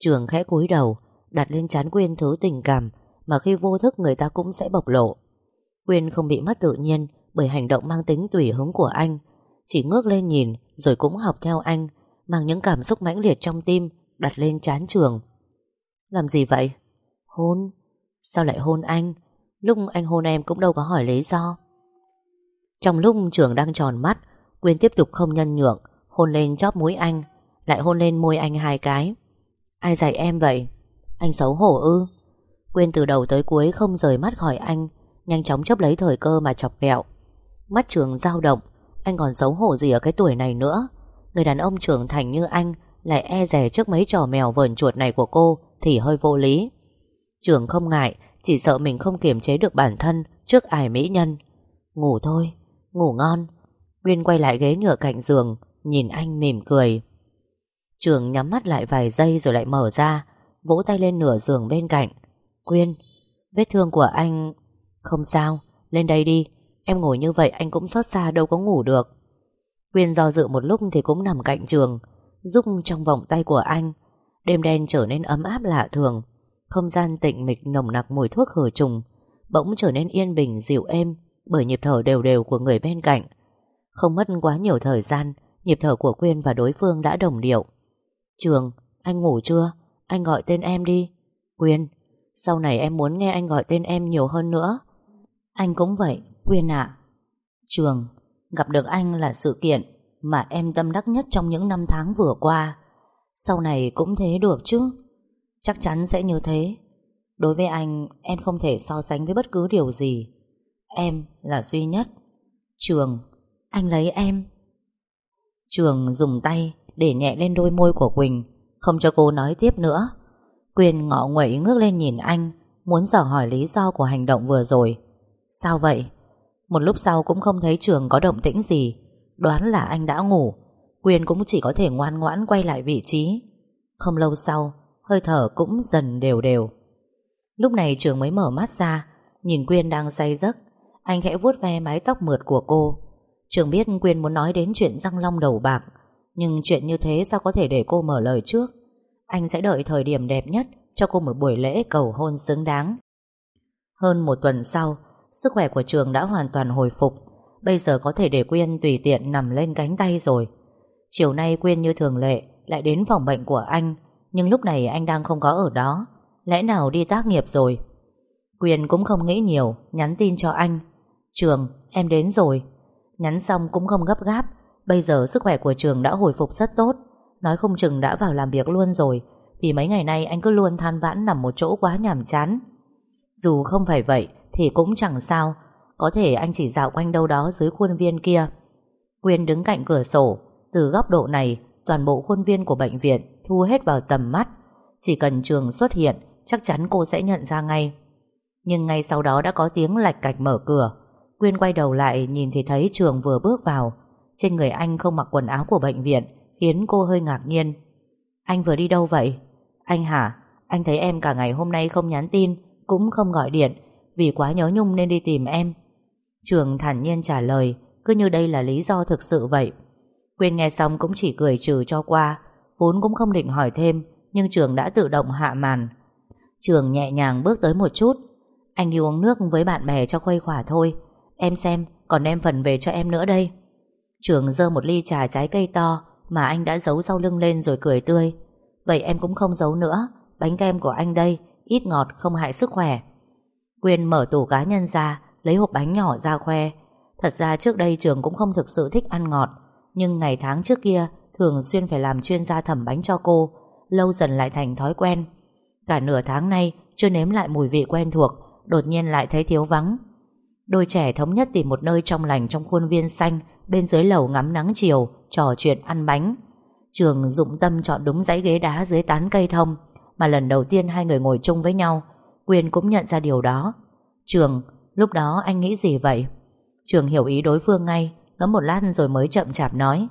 Trường khẽ cúi đầu, đặt lên chán Quyên thứ tình cảm mà khi vô thức người ta cũng sẽ bộc lộ. Quyên không bị mất tự nhiên bởi hành động mang tính tùy hứng của anh. Chỉ ngước lên nhìn rồi cũng học theo anh, mang những cảm xúc mãnh liệt trong tim đặt lên chán trường. Làm gì vậy? Hôn? Sao lại hôn anh? Lúc anh hôn em cũng đâu có hỏi lý do. Trong lúc trường đang tròn mắt, Quyên tiếp tục không nhân nhượng, hôn lên chóp mũi anh, lại hôn lên môi anh hai cái. Ai dạy em vậy? Anh xấu hổ ư? Quyên từ đầu tới cuối không rời mắt khỏi anh, Nhanh chóng chấp lấy thời cơ mà chọc ghẹo. Mắt trường dao động. Anh còn xấu hổ gì ở cái tuổi này nữa? Người đàn ông trưởng thành như anh Lại e rè trước mấy trò mèo vờn chuột này của cô Thì hơi vô lý. Trường không ngại Chỉ sợ mình không kiềm chế được bản thân Trước ải mỹ nhân. Ngủ thôi, ngủ ngon. Nguyên quay lại ghế nhựa cạnh giường Nhìn anh mỉm cười. Trường nhắm mắt lại vài giây rồi lại mở ra Vỗ tay lên nửa giường bên cạnh. Quyên Vết thương của anh không sao, lên đây đi. Em ngồi như vậy anh cũng xót xa đâu có ngủ được. Quyên do dự một lúc thì cũng nằm cạnh trường Giúp trong vòng tay của anh. Đêm đen trở nên ấm áp lạ thường. Không gian tịnh mịch nồng nặc mùi thuốc khử trùng Bỗng trở nên yên bình dịu êm Bởi nhịp thở đều đều của người bên cạnh. Không mất quá nhiều thời gian Nhịp thở của Quyên và đối phương đã đồng điệu. Trường, anh ngủ chưa? Anh gọi tên em đi. Quyên, sau này em muốn nghe anh gọi tên em nhiều hơn nữa anh cũng vậy, Quyên ạ. Trường, gặp được anh là sự kiện mà em tâm đắc nhất trong những năm tháng vừa qua. Sau này cũng thế được chứ. Chắc chắn sẽ như thế. Đối với anh, em không thể so sánh với bất cứ điều gì. Em là duy nhất. Trường, anh lấy em. Trường dùng tay để nhẹ lên đôi môi của Quỳnh, không cho cô nói tiếp nữa. Quyền ngọ nguậy ngước lên nhìn anh, muốn dò hỏi lý do của hành động vừa rồi. Sao vậy? Một lúc sau cũng không thấy Trường có động tĩnh gì, đoán là anh đã ngủ. Quyền cũng chỉ có thể ngoan ngoãn quay lại vị trí. Không lâu sau, hơi thở cũng dần đều đều. Lúc này Trường mới mở mắt ra, nhìn Quyên đang say giấc. Anh khẽ vuốt ve mái tóc mượt của cô. Trường biết Quyên muốn nói đến chuyện răng long đầu bạc, nhưng chuyện như thế sao có thể để cô mở lời trước. Anh sẽ đợi thời điểm đẹp nhất cho cô một buổi lễ cầu hôn xứng đáng. Hơn một tuần sau, sức khỏe của Trường đã hoàn toàn hồi phục. Bây giờ có thể để Quyên tùy tiện nằm lên cánh tay rồi. Chiều nay Quyên như thường lệ lại đến phòng bệnh của anh, nhưng lúc này anh đang không có ở đó. Lẽ nào đi tác nghiệp rồi? Quyên cũng không nghĩ nhiều, nhắn tin cho anh. Trường, em đến rồi. Nhắn xong cũng không gấp gáp, bây giờ sức khỏe của Trường đã hồi phục rất tốt. Nói không chừng đã vào làm việc luôn rồi, vì mấy ngày nay anh cứ luôn than vãn nằm một chỗ quá nhàm chán. Dù không phải vậy thì cũng chẳng sao, có thể anh chỉ dạo quanh đâu đó dưới khuôn viên kia. Quyên đứng cạnh cửa sổ, từ góc độ này, toàn bộ khuôn viên của bệnh viện thu hết vào tầm mắt. Chỉ cần Trường xuất hiện, chắc chắn cô sẽ nhận ra ngay. Nhưng ngay sau đó đã có tiếng lạch cạch mở cửa. Quyên quay đầu lại nhìn thì thấy Trường vừa bước vào. Trên người anh không mặc quần áo của bệnh viện, khiến cô hơi ngạc nhiên. Anh vừa đi đâu vậy? Anh hả? Anh thấy em cả ngày hôm nay không nhắn tin, cũng không gọi điện, vì quá nhớ nhung nên đi tìm em. Trường thản nhiên trả lời, cứ như đây là lý do thực sự vậy. Quyên nghe xong cũng chỉ cười trừ cho qua, vốn cũng không định hỏi thêm, nhưng Trường đã tự động hạ màn. Trường nhẹ nhàng bước tới một chút, anh đi uống nước với bạn bè cho khuây khỏa thôi. Em xem, còn đem phần về cho em nữa đây. Trường dơ một ly trà trái cây to mà anh đã giấu sau lưng lên rồi cười tươi. Vậy em cũng không giấu nữa, bánh kem của anh đây, ít ngọt không hại sức khỏe. Quyên mở tủ cá nhân ra, lấy hộp bánh nhỏ ra khoe. Thật ra trước đây Trường cũng không thực sự thích ăn ngọt, nhưng ngày tháng trước kia thường xuyên phải làm chuyên gia thẩm bánh cho cô, lâu dần lại thành thói quen. Cả nửa tháng nay chưa nếm lại mùi vị quen thuộc, đột nhiên lại thấy thiếu vắng. Đôi trẻ thống nhất tìm một nơi trong lành trong khuôn viên xanh bên dưới lầu ngắm nắng chiều, trò chuyện ăn bánh. Trường dụng tâm chọn đúng dãy ghế đá dưới tán cây thông mà lần đầu tiên hai người ngồi chung với nhau. Quyên cũng nhận ra điều đó. Trường, lúc đó anh nghĩ gì vậy? Trường hiểu ý đối phương ngay, ngẫm một lát rồi mới chậm chạp nói.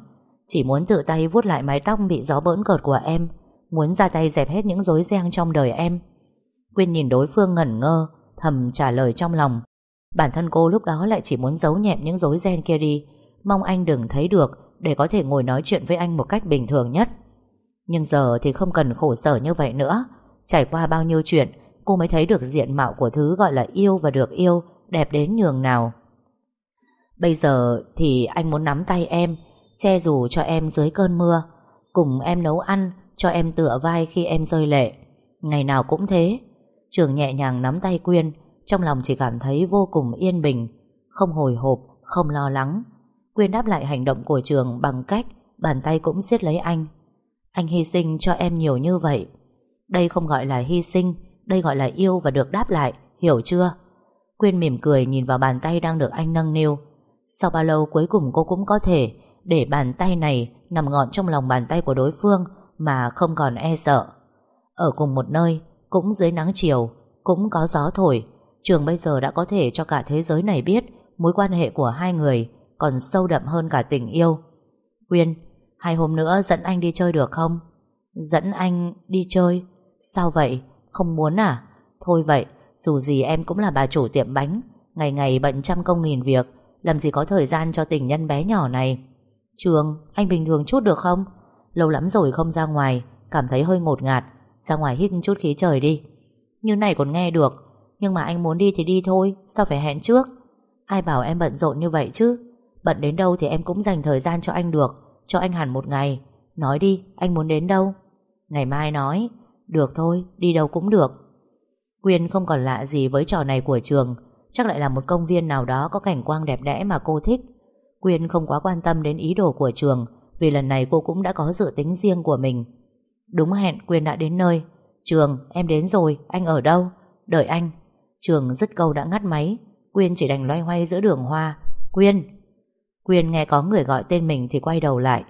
Chỉ muốn tự tay vuốt lại mái tóc bị gió bỡn cợt của em, muốn ra tay dẹp hết những rối ren trong đời em. Quyên nhìn đối phương ngẩn ngơ, thầm trả lời trong lòng. Bản thân cô lúc đó lại chỉ muốn giấu nhẹm những rối ren kia đi, mong anh đừng thấy được để có thể ngồi nói chuyện với anh một cách bình thường nhất. Nhưng giờ thì không cần khổ sở như vậy nữa. Trải qua bao nhiêu chuyện, cô mới thấy được diện mạo của thứ gọi là yêu và được yêu, đẹp đến nhường nào. Bây giờ thì anh muốn nắm tay em, che dù cho em dưới cơn mưa, cùng em nấu ăn, cho em tựa vai khi em rơi lệ. Ngày nào cũng thế. Trường nhẹ nhàng nắm tay Quyên, trong lòng chỉ cảm thấy vô cùng yên bình, không hồi hộp, không lo lắng. Quyên đáp lại hành động của Trường bằng cách bàn tay cũng siết lấy anh. Anh hy sinh cho em nhiều như vậy. Đây không gọi là hy sinh, đây gọi là yêu và được đáp lại, hiểu chưa? Quyên mỉm cười nhìn vào bàn tay đang được anh nâng niu. Sau bao lâu cuối cùng cô cũng có thể để bàn tay này nằm gọn trong lòng bàn tay của đối phương mà không còn e sợ. Ở cùng một nơi, cũng dưới nắng chiều, cũng có gió thổi, Trường bây giờ đã có thể cho cả thế giới này biết mối quan hệ của hai người còn sâu đậm hơn cả tình yêu. Quyên, hai hôm nữa dẫn anh đi chơi được không? Dẫn anh đi chơi? Sao vậy? Không muốn à? Thôi vậy, dù gì em cũng là bà chủ tiệm bánh, ngày ngày bận trăm công nghìn việc, làm gì có thời gian cho tình nhân bé nhỏ này. Trường, anh bình thường chút được không? Lâu lắm rồi không ra ngoài, cảm thấy hơi ngột ngạt, ra ngoài hít chút khí trời đi. Như này còn nghe được, nhưng mà anh muốn đi thì đi thôi, sao phải hẹn trước? Ai bảo em bận rộn như vậy chứ? Bận đến đâu thì em cũng dành thời gian cho anh được, cho anh hẳn một ngày. Nói đi, anh muốn đến đâu? Ngày mai nói, được thôi, đi đâu cũng được. Quyên không còn lạ gì với trò này của trường, chắc lại là một công viên nào đó có cảnh quang đẹp đẽ mà cô thích. Quyên không quá quan tâm đến ý đồ của trường vì lần này cô cũng đã có dự tính riêng của mình. Đúng hẹn Quyên đã đến nơi. Trường, em đến rồi, anh ở đâu? Đợi anh. Trường dứt câu đã ngắt máy. Quyên chỉ đành loay hoay giữa đường hoa. Quyên! Quyên nghe có người gọi tên mình thì quay đầu lại.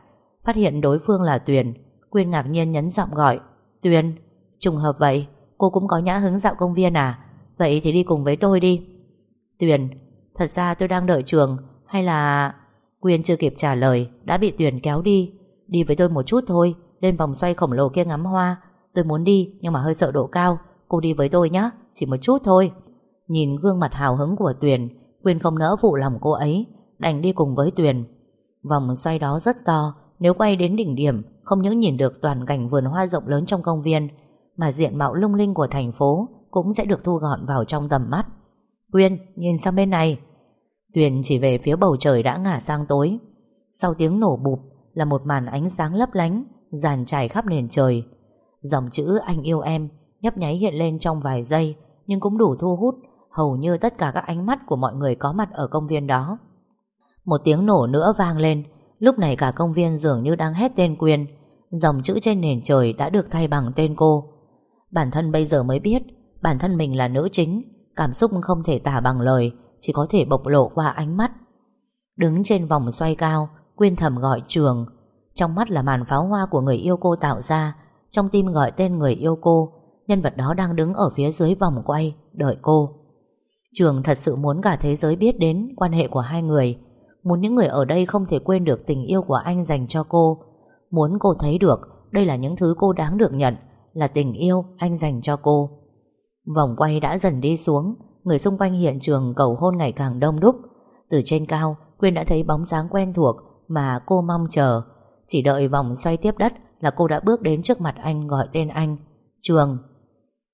Phát hiện đối phương là Tuyền. Quyên ngạc nhiên nhấn giọng gọi. Tuyền! Trùng hợp vậy, cô cũng có nhã hứng dạo công viên à? Vậy thì đi cùng với tôi đi. Tuyền, thật ra tôi đang đợi trường hay là... Quyên chưa kịp trả lời đã bị Tuyền kéo đi. Đi với tôi một chút thôi, lên vòng xoay khổng lồ kia ngắm hoa. Tôi muốn đi nhưng mà hơi sợ độ cao. Cô đi với tôi nhé, chỉ một chút thôi. Nhìn gương mặt hào hứng của Tuyền, Quyên không nỡ phụ lòng cô ấy, đành đi cùng với Tuyền. Vòng xoay đó rất to, nếu quay đến đỉnh điểm, không những nhìn được toàn cảnh vườn hoa rộng lớn trong công viên, mà diện mạo lung linh của thành phố cũng sẽ được thu gọn vào trong tầm mắt. Quyên, nhìn sang bên này. Tuyền chỉ về phía bầu trời đã ngả sang tối. Sau tiếng nổ bụp là một màn ánh sáng lấp lánh, dàn trải khắp nền trời. Dòng chữ anh yêu em nhấp nháy hiện lên trong vài giây, nhưng cũng đủ thu hút hầu như tất cả các ánh mắt của mọi người có mặt ở công viên đó. Một tiếng nổ nữa vang lên, lúc này cả công viên dường như đang hét tên Quyên. Dòng chữ trên nền trời đã được thay bằng tên cô. Bản thân bây giờ mới biết, Bản thân mình là nữ chính, Cảm xúc không thể tả bằng lời, Chỉ có thể bộc lộ qua ánh mắt. Đứng trên vòng xoay cao, Quyên thầm gọi trường. Trong mắt là màn pháo hoa của người yêu cô tạo ra, Trong tim gọi tên người yêu cô, Nhân vật đó đang đứng ở phía dưới vòng quay, Đợi cô. Trường thật sự muốn cả thế giới biết đến Quan hệ của hai người, Muốn những người ở đây không thể quên được tình yêu của anh dành cho cô. Muốn cô thấy được, Đây là những thứ cô đáng được nhận là tình yêu anh dành cho cô. Vòng quay đã dần đi xuống, người xung quanh hiện trường cầu hôn ngày càng đông đúc. Từ trên cao, Quyên đã thấy bóng dáng quen thuộc mà cô mong chờ. Chỉ đợi vòng xoay tiếp đất là cô đã bước đến trước mặt anh gọi tên anh. Trường.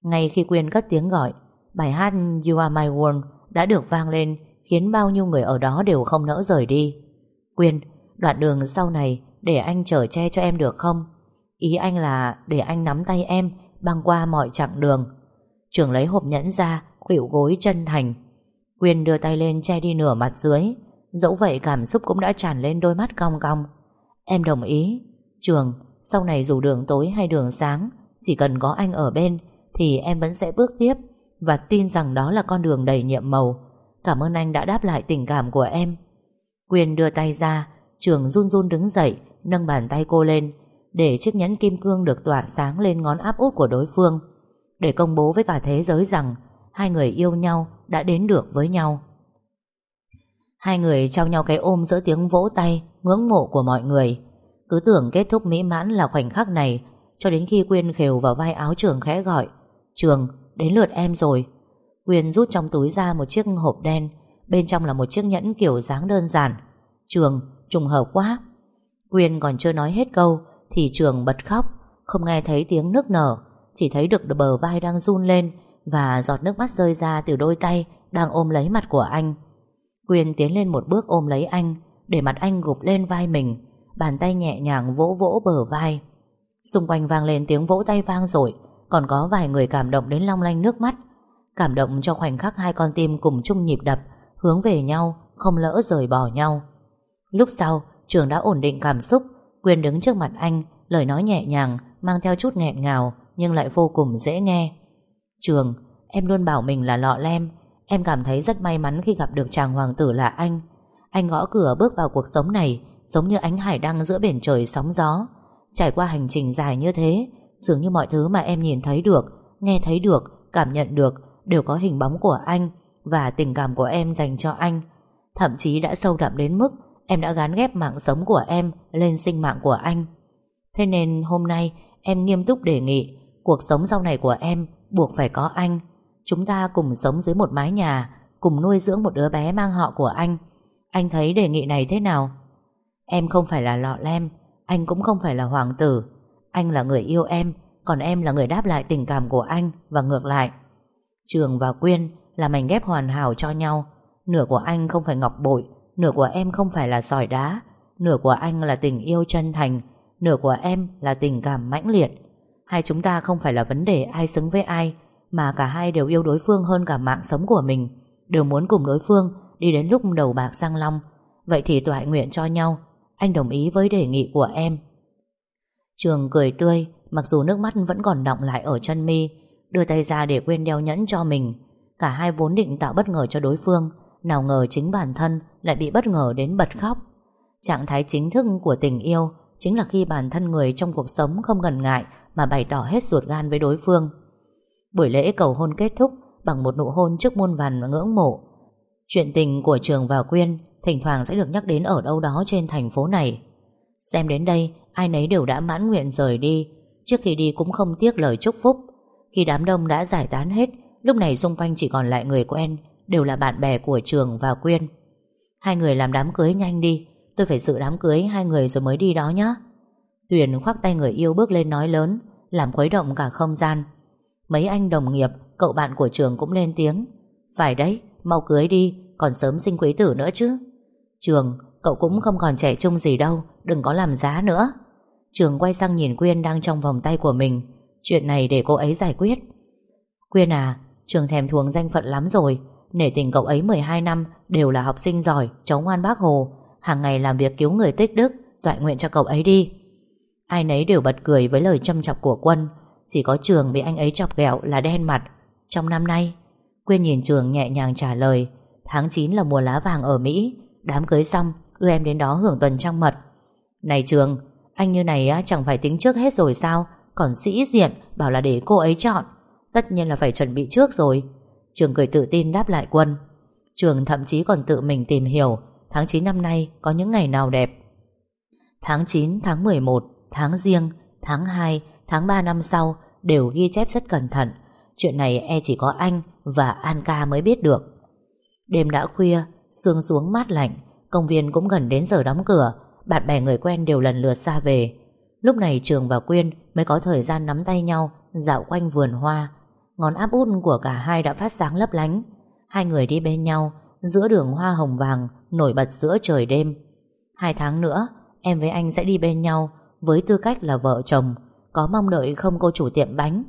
Ngay khi Quyên cất tiếng gọi, bài hát You Are My World đã được vang lên khiến bao nhiêu người ở đó đều không nỡ rời đi. Quyên, đoạn đường sau này để anh chở che cho em được không? Ý anh là để anh nắm tay em băng qua mọi chặng đường. Trường lấy hộp nhẫn ra, khuỷu gối chân thành. Quyên đưa tay lên che đi nửa mặt dưới. Dẫu vậy cảm xúc cũng đã tràn lên đôi mắt cong cong. Em đồng ý. Trường, sau này dù đường tối hay đường sáng, chỉ cần có anh ở bên, thì em vẫn sẽ bước tiếp và tin rằng đó là con đường đầy nhiệm màu. Cảm ơn anh đã đáp lại tình cảm của em. Quyên đưa tay ra, Trường run run đứng dậy, nâng bàn tay cô lên, để chiếc nhẫn kim cương được tỏa sáng lên ngón áp út của đối phương, để công bố với cả thế giới rằng hai người yêu nhau đã đến được với nhau. Hai người trao nhau cái ôm giữa tiếng vỗ tay, ngưỡng mộ của mọi người. Cứ tưởng kết thúc mỹ mãn là khoảnh khắc này, cho đến khi Quyên khều vào vai áo trường khẽ gọi. Trường, đến lượt em rồi. Quyên rút trong túi ra một chiếc hộp đen, bên trong là một chiếc nhẫn kiểu dáng đơn giản. Trường, trùng hợp quá. Quyên còn chưa nói hết câu, thì trường bật khóc Không nghe thấy tiếng nước nở Chỉ thấy được bờ vai đang run lên Và giọt nước mắt rơi ra từ đôi tay Đang ôm lấy mặt của anh. Quyên tiến lên một bước ôm lấy anh Để mặt anh gục lên vai mình Bàn tay nhẹ nhàng vỗ vỗ bờ vai. Xung quanh vang lên tiếng vỗ tay vang rội, Còn có vài người cảm động đến long lanh nước mắt. Cảm động cho khoảnh khắc hai con tim cùng chung nhịp đập Hướng về nhau Không lỡ rời bỏ nhau. Lúc sau trường đã ổn định cảm xúc Quyên đứng trước mặt anh Lời nói nhẹ nhàng Mang theo chút nghẹn ngào Nhưng lại vô cùng dễ nghe. Trường Em luôn bảo mình là lọ lem. Em cảm thấy rất may mắn khi gặp được chàng hoàng tử là anh. Anh gõ cửa bước vào cuộc sống này Giống như ánh hải đăng giữa biển trời sóng gió. Trải qua hành trình dài như thế Dường như mọi thứ mà em nhìn thấy được Nghe thấy được, cảm nhận được Đều có hình bóng của anh Và tình cảm của em dành cho anh. Thậm chí đã sâu đậm đến mức Em đã gán ghép mạng sống của em Lên sinh mạng của anh. Thế nên hôm nay em nghiêm túc đề nghị, Cuộc sống sau này của em Buộc phải có anh. Chúng ta cùng sống dưới một mái nhà, Cùng nuôi dưỡng một đứa bé mang họ của anh. Anh thấy đề nghị này thế nào? Em không phải là lọ lem, Anh cũng không phải là hoàng tử. Anh là người yêu em, Còn em là người đáp lại tình cảm của anh Và ngược lại. Trường và Quyên là mảnh ghép hoàn hảo cho nhau. Nửa của anh không phải ngọc bội Nửa của em không phải là sỏi đá, Nửa của anh là tình yêu chân thành, Nửa của em là tình cảm mãnh liệt. Hai chúng ta không phải là vấn đề ai xứng với ai, Mà cả hai đều yêu đối phương hơn cả mạng sống của mình, Đều muốn cùng đối phương Đi đến lúc đầu bạc sang long. Vậy thì tọa nguyện cho nhau, Anh đồng ý với đề nghị của em. Trường cười tươi, Mặc dù nước mắt vẫn còn đọng lại ở chân mi, Đưa tay ra để quên đeo nhẫn cho mình. Cả hai vốn định tạo bất ngờ cho đối phương nào ngờ chính bản thân Lại bị bất ngờ đến bật khóc. Trạng thái chính thức của tình yêu Chính là khi bản thân người trong cuộc sống Không ngần ngại mà bày tỏ hết ruột gan với đối phương. Buổi lễ cầu hôn kết thúc Bằng một nụ hôn trước muôn vàn ngưỡng mộ. Chuyện tình của Trường và Quyên Thỉnh thoảng sẽ được nhắc đến ở đâu đó Trên thành phố này. Xem đến đây, ai nấy đều đã mãn nguyện rời đi. Trước khi đi cũng không tiếc lời chúc phúc. Khi đám đông đã giải tán hết, Lúc này xung quanh chỉ còn lại người quen Đều là bạn bè của Trường và Quyên. Hai người làm đám cưới nhanh đi Tôi phải dự đám cưới hai người rồi mới đi đó nhé Tuyền khoác tay người yêu bước lên nói lớn Làm khuấy động cả không gian. Mấy anh đồng nghiệp Cậu bạn của Trường cũng lên tiếng. Phải đấy, mau cưới đi Còn sớm sinh quý tử nữa chứ. Trường, cậu cũng không còn trẻ trung gì đâu Đừng có làm giá nữa. Trường quay sang nhìn Quyên đang trong vòng tay của mình. Chuyện này để cô ấy giải quyết. Quyên à Trường thèm thuồng danh phận lắm rồi Nể tình cậu ấy 12 năm Đều là học sinh giỏi, cháu ngoan bác Hồ. Hàng ngày làm việc cứu người tích đức Toại nguyện cho cậu ấy đi. Ai nấy đều bật cười với lời châm chọc của Quân. Chỉ có Trường bị anh ấy chọc ghẹo là đen mặt. Trong năm nay Quyên nhìn Trường nhẹ nhàng trả lời Tháng 9 là mùa lá vàng ở Mỹ. Đám cưới xong đưa em đến đó hưởng tuần trăng mật. Này Trường Anh như này á, chẳng phải tính trước hết rồi sao? Còn sĩ diện bảo là để cô ấy chọn. Tất nhiên là phải chuẩn bị trước rồi. Trường cười tự tin đáp lại Quân Trường thậm chí còn tự mình tìm hiểu Tháng 9 năm nay có những ngày nào đẹp Tháng 9, tháng 11, tháng riêng, tháng 2, tháng 3 năm sau đều ghi chép rất cẩn thận. Chuyện này e chỉ có anh và An ca mới biết được. Đêm đã khuya, sương xuống mát lạnh, công viên cũng gần đến giờ đóng cửa, bạn bè người quen đều lần lượt xa về. Lúc này Trường và Quyên mới có thời gian nắm tay nhau, dạo quanh vườn hoa. Ngón áp út của cả hai đã phát sáng lấp lánh. Hai người đi bên nhau, giữa đường hoa hồng vàng, nổi bật giữa trời đêm. Hai tháng nữa, em với anh sẽ đi bên nhau với tư cách là vợ chồng, có mong đợi không cô chủ tiệm bánh.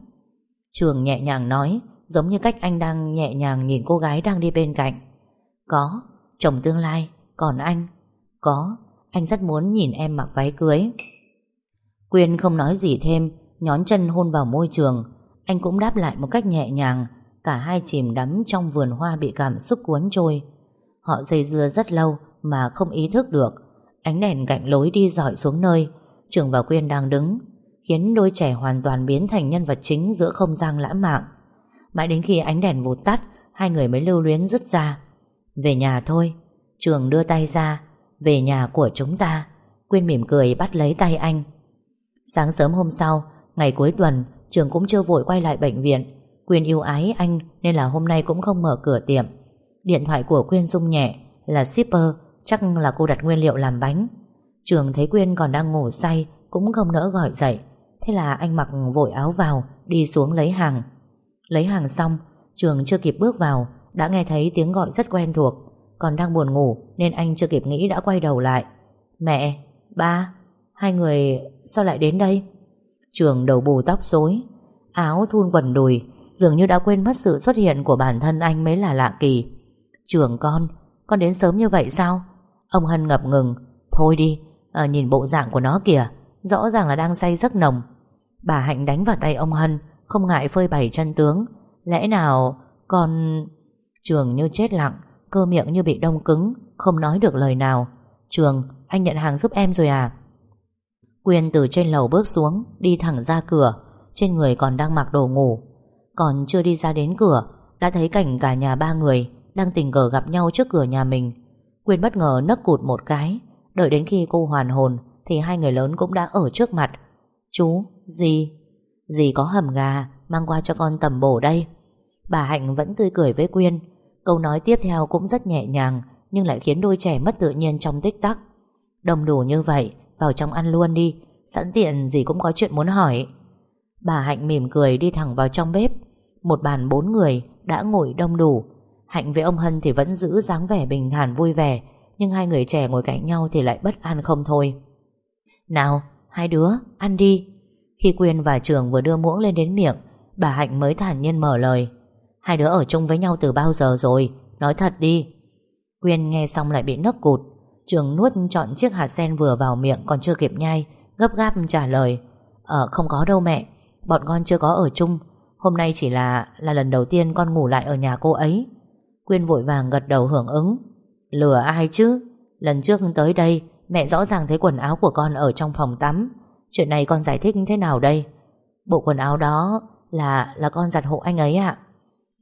Trường nhẹ nhàng nói, giống như cách anh đang nhẹ nhàng nhìn cô gái đang đi bên cạnh. Có, chồng tương lai, còn anh? Có, anh rất muốn nhìn em mặc váy cưới. Quyên không nói gì thêm, nhón chân hôn vào môi trường. Anh cũng đáp lại một cách nhẹ nhàng, cả hai chìm đắm trong vườn hoa bị cảm xúc cuốn trôi. Họ dây dưa rất lâu mà không ý thức được. Ánh đèn cạnh lối đi dọi xuống nơi Trường và Quyên đang đứng Khiến đôi trẻ hoàn toàn biến thành nhân vật chính Giữa không gian lãng mạn. Mãi đến khi ánh đèn vụt tắt Hai người mới lưu luyến dứt ra. Về nhà thôi Trường đưa tay ra Về nhà của chúng ta. Quyên mỉm cười bắt lấy tay anh. Sáng sớm hôm sau Ngày cuối tuần Trường cũng chưa vội quay lại bệnh viện. Quyên yêu ái anh Nên là hôm nay cũng không mở cửa tiệm. Điện thoại của Quyên rung nhẹ Là shipper Chắc là cô đặt nguyên liệu làm bánh. Trường thấy Quyên còn đang ngủ say Cũng không nỡ gọi dậy. Thế là anh mặc vội áo vào Đi xuống lấy hàng. Lấy hàng xong Trường chưa kịp bước vào Đã nghe thấy tiếng gọi rất quen thuộc. Còn đang buồn ngủ Nên anh chưa kịp nghĩ đã quay đầu lại. Mẹ, ba Hai người sao lại đến đây? Trường đầu bù tóc rối. Áo thun quần đùi Dường như đã quên mất sự xuất hiện của bản thân anh mới là lạ kỳ. Trường con Con đến sớm như vậy sao? Ông Hân ngập ngừng. Thôi đi à, Nhìn bộ dạng của nó kìa Rõ ràng là đang say giấc nồng. Bà Hạnh đánh vào tay ông Hân Không ngại phơi bày chân tướng. Lẽ nào con Trường như chết lặng Cơ miệng như bị đông cứng Không nói được lời nào. Trường anh nhận hàng giúp em rồi à? Quyên từ trên lầu bước xuống Đi thẳng ra cửa. Trên người còn đang mặc đồ ngủ. Còn chưa đi ra đến cửa Đã thấy cảnh cả nhà ba người Đang tình cờ gặp nhau trước cửa nhà mình. Quyên bất ngờ nấc cụt một cái. Đợi đến khi cô hoàn hồn Thì hai người lớn cũng đã ở trước mặt. Chú, gì? Dì có hầm gà Mang qua cho con tầm bổ đây. Bà Hạnh vẫn tươi cười với Quyên. Câu nói tiếp theo cũng rất nhẹ nhàng Nhưng lại khiến đôi trẻ mất tự nhiên trong tích tắc. Đông đủ như vậy vào trong ăn luôn đi Sẵn tiện gì cũng có chuyện muốn hỏi. Bà Hạnh mỉm cười đi thẳng vào trong bếp. Một bàn bốn người đã ngồi đông đủ. Hạnh với ông Hân thì vẫn giữ dáng vẻ bình thản vui vẻ Nhưng hai người trẻ ngồi cạnh nhau thì lại bất an không thôi. Nào, hai đứa, ăn đi. Khi Quyên và Trường vừa đưa muỗng lên đến miệng Bà Hạnh mới thản nhiên mở lời. Hai đứa ở chung với nhau từ bao giờ rồi? Nói thật đi. Quyên nghe xong lại bị nấc cụt. Trường nuốt chọn chiếc hạt sen vừa vào miệng Còn chưa kịp nhai, Gấp gáp trả lời Ờ không có đâu mẹ, Bọn con chưa có ở chung, Hôm nay chỉ là là lần đầu tiên con ngủ lại ở nhà cô ấy. Quyên vội vàng gật đầu hưởng ứng, Lừa ai chứ? Lần trước tới đây, Mẹ rõ ràng thấy quần áo của con ở trong phòng tắm, Chuyện này con giải thích thế nào đây? Bộ quần áo đó Là là con giặt hộ anh ấy ạ.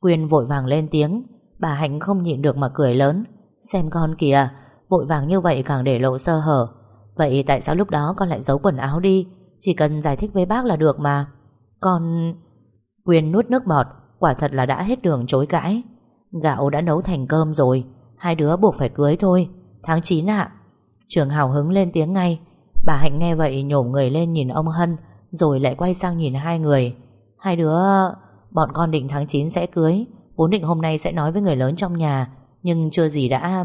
Quyên vội vàng lên tiếng, Bà Hạnh không nhịn được mà cười lớn, Xem con kìa Vội vàng như vậy càng để lộ sơ hở. Vậy tại sao lúc đó con lại giấu quần áo đi? Chỉ cần giải thích với bác là được mà. Con... Quyên nuốt nước bọt, Quả thật là đã hết đường chối cãi. Gạo đã nấu thành cơm rồi, Hai đứa buộc phải cưới thôi. Tháng 9 ạ. Trường hào hứng lên tiếng ngay. Bà Hạnh nghe vậy nhổm người lên nhìn ông Hân, Rồi lại quay sang nhìn hai người. Hai đứa, Bọn con định tháng 9 sẽ cưới. Vốn định hôm nay sẽ nói với người lớn trong nhà, Nhưng chưa gì đã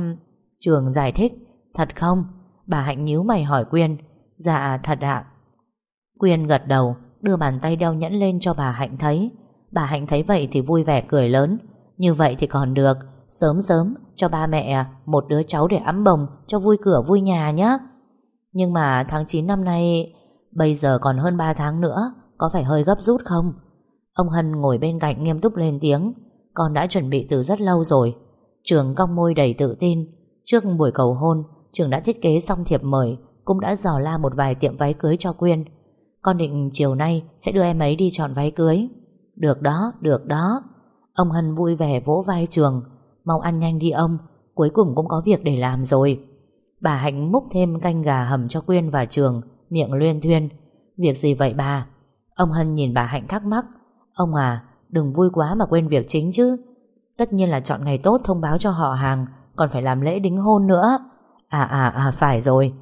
Trường giải thích, Thật không? Bà Hạnh nhíu mày hỏi Quyên. Dạ thật ạ. Quyên gật đầu, Đưa bàn tay đeo nhẫn lên cho bà Hạnh thấy. Bà Hạnh thấy vậy thì vui vẻ cười lớn. Như vậy thì còn được. Sớm sớm, cho ba mẹ, Một đứa cháu để ấm bồng, Cho vui cửa vui nhà nhé Nhưng mà tháng 9 năm nay, Bây giờ còn hơn 3 tháng nữa, Có phải hơi gấp rút không? Ông Hân ngồi bên cạnh nghiêm túc lên tiếng. Con đã chuẩn bị từ rất lâu rồi. Trường cong môi đầy tự tin. Trước buổi cầu hôn Trường đã thiết kế xong thiệp mời Cũng đã dò la một vài tiệm váy cưới cho Quyên. Con định chiều nay Sẽ đưa em ấy đi chọn váy cưới. Được đó, được đó. Ông Hân vui vẻ vỗ vai Trường. Mau ăn nhanh đi ông Cuối cùng cũng có việc để làm rồi. Bà Hạnh múc thêm canh gà hầm cho Quyên và Trường Miệng luyên thuyên. Việc gì vậy bà? Ông Hân nhìn bà Hạnh thắc mắc. Ông à đừng vui quá mà quên việc chính chứ. Tất nhiên là chọn ngày tốt thông báo cho họ hàng còn phải làm lễ đính hôn nữa. À à à phải rồi.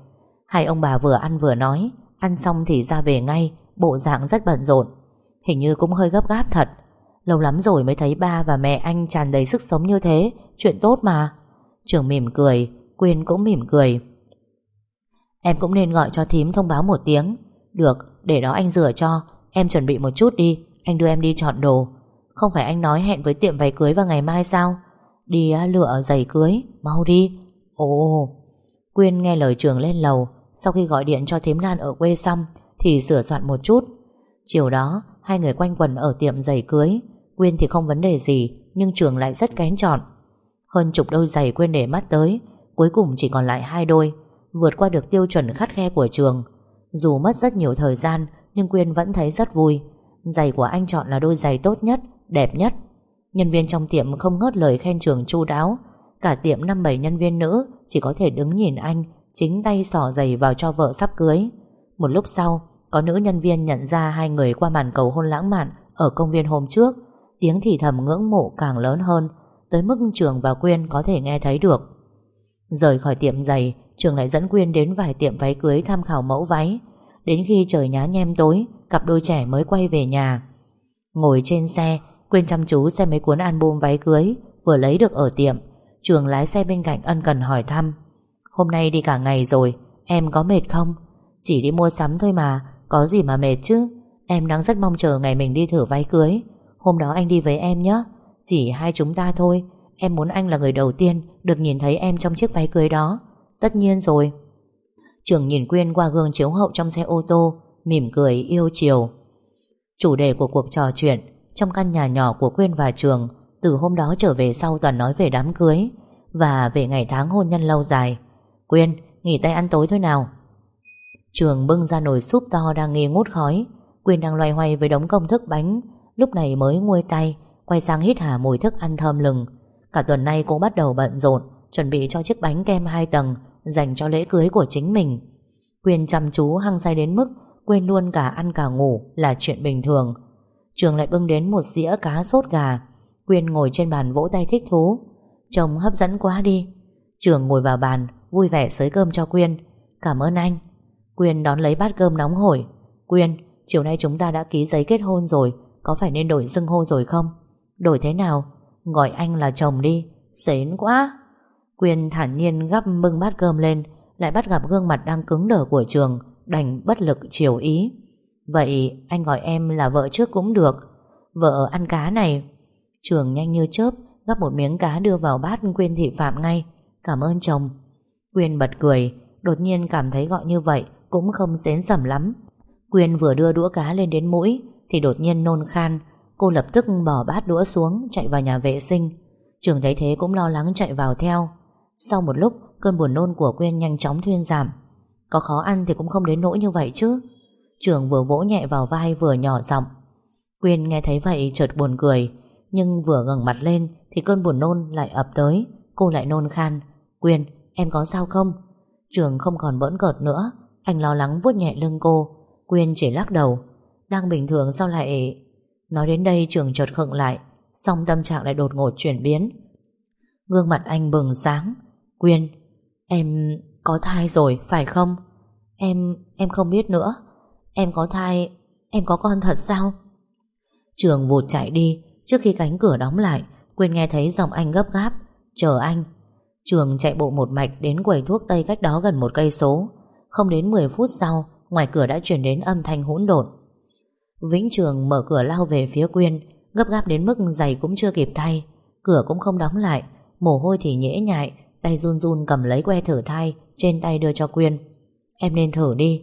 Hai ông bà vừa ăn vừa nói Ăn xong thì ra về ngay Bộ dạng rất bận rộn. Hình như cũng hơi gấp gáp thật. Lâu lắm rồi mới thấy ba và mẹ anh tràn đầy sức sống như thế Chuyện tốt mà. Trường mỉm cười Quyên cũng mỉm cười. Em cũng nên gọi cho thím thông báo một tiếng. Được, để đó anh rửa cho. Em chuẩn bị một chút đi Anh đưa em đi chọn đồ. Không phải anh nói hẹn với tiệm váy cưới vào ngày mai sao? Đi lựa giày cưới. Mau đi. Ồ. Quyên nghe lời trường lên lầu. Sau khi gọi điện cho thím Lan ở quê xong, Thì sửa soạn một chút. Chiều đó, hai người quanh quần ở tiệm giày cưới. Quyên thì không vấn đề gì, Nhưng trường lại rất kén chọn. Hơn chục đôi giày Quyên để mắt tới, Cuối cùng chỉ còn lại hai đôi, Vượt qua được tiêu chuẩn khắt khe của trường. Dù mất rất nhiều thời gian, Nhưng Quyên vẫn thấy rất vui. Giày của anh chọn là đôi giày tốt nhất, Đẹp nhất. Nhân viên trong tiệm không ngớt lời khen trường chu đáo. Cả tiệm năm bảy nhân viên nữ Chỉ có thể đứng nhìn anh, Chính tay sỏ giày vào cho vợ sắp cưới. Một lúc sau, Có nữ nhân viên nhận ra hai người qua màn cầu hôn lãng mạn Ở công viên hôm trước. Tiếng thì thầm ngưỡng mộ càng lớn hơn, Tới mức Trường và Quyên có thể nghe thấy được. Rời khỏi tiệm giày, Trường lại dẫn Quyên đến vài tiệm váy cưới Tham khảo mẫu váy. Đến khi trời nhá nhem tối, Cặp đôi trẻ mới quay về nhà. Ngồi trên xe Quyên chăm chú xem mấy cuốn album váy cưới Vừa lấy được ở tiệm. Trường lái xe bên cạnh ân cần hỏi thăm, Hôm nay đi cả ngày rồi, Em có mệt không? Chỉ đi mua sắm thôi mà, Có gì mà mệt chứ? Em đang rất mong chờ ngày mình đi thử váy cưới. Hôm đó anh đi với em nhé. Chỉ hai chúng ta thôi. Em muốn anh là người đầu tiên Được nhìn thấy em trong chiếc váy cưới đó. Tất nhiên rồi. Trường nhìn Quyên qua gương chiếu hậu trong xe ô tô, Mỉm cười yêu chiều. Chủ đề của cuộc trò chuyện trong căn nhà nhỏ của Quyên và Trường, Từ hôm đó trở về sau toàn nói về đám cưới Và về ngày tháng hôn nhân lâu dài. Quyên, nghỉ tay ăn tối thôi nào. Trường bưng ra nồi súp to đang nghi ngút khói. Quyên đang loay hoay với đống công thức bánh, Lúc này mới nguôi tay, Quay sang hít hà mùi thức ăn thơm lừng. Cả tuần nay cô bắt đầu bận rộn, Chuẩn bị cho chiếc bánh kem hai tầng Dành cho lễ cưới của chính mình. Quyên chăm chú hăng say đến mức Quên luôn cả ăn cả ngủ Là chuyện bình thường. Trường lại bưng đến một dĩa cá sốt gà. Quyên ngồi trên bàn vỗ tay thích thú. Trông hấp dẫn quá đi. Trường ngồi vào bàn Vui vẻ xới cơm cho Quyên. Cảm ơn anh. Quyên đón lấy bát cơm nóng hổi. Quyên, chiều nay chúng ta đã ký giấy kết hôn rồi Có phải nên đổi xưng hô rồi không? Đổi thế nào? Gọi anh là chồng đi. Xến quá. Quyên thản nhiên gắp bưng bát cơm lên Lại bắt gặp gương mặt đang cứng đờ của trường Đành bất lực chiều ý. Vậy anh gọi em là vợ trước cũng được. Vợ ăn cá này. Trường nhanh như chớp, Gắp một miếng cá đưa vào bát Quyên thị phạm ngay. Cảm ơn chồng. Quyên bật cười, Đột nhiên cảm thấy gọi như vậy Cũng không xến sẩm lắm. Quyên vừa đưa đũa cá lên đến mũi, Thì đột nhiên nôn khan. Cô lập tức bỏ bát đũa xuống, Chạy vào nhà vệ sinh. Trường thấy thế cũng lo lắng chạy vào theo. Sau một lúc, cơn buồn nôn của Quyên nhanh chóng thuyên giảm. Có khó ăn thì cũng không đến nỗi như vậy chứ. Trường vừa vỗ nhẹ vào vai vừa nhỏ giọng. Quyên nghe thấy vậy chợt buồn cười, Nhưng vừa ngẩng mặt lên Thì cơn buồn nôn lại ập tới. Cô lại nôn khan, Quyên, em có sao không? Trường không còn bỡn cợt nữa, Anh lo lắng vuốt nhẹ lưng cô. Quyên chỉ lắc đầu, Đang bình thường sao lại Nói đến đây trường chợt khựng lại Xong tâm trạng lại đột ngột chuyển biến. Gương mặt anh bừng sáng, Quyên, Em có thai rồi, phải không? Em em không biết nữa. Em có thai, Em có con thật sao? Trường vụt chạy đi, Trước khi cánh cửa đóng lại, Quyên nghe thấy giọng anh gấp gáp, Chờ anh. Trường chạy bộ một mạch đến quầy thuốc Tây cách đó gần một cây số. Không đến 10 phút sau, Ngoài cửa đã chuyển đến âm thanh hỗn độn. Vĩnh Trường mở cửa lao về phía Quyên, Gấp gáp đến mức giày cũng chưa kịp thay, Cửa cũng không đóng lại, Mồ hôi thì nhễ nhại, Tay run run cầm lấy que thử thai, Trên tay đưa cho Quyên. Em nên thử đi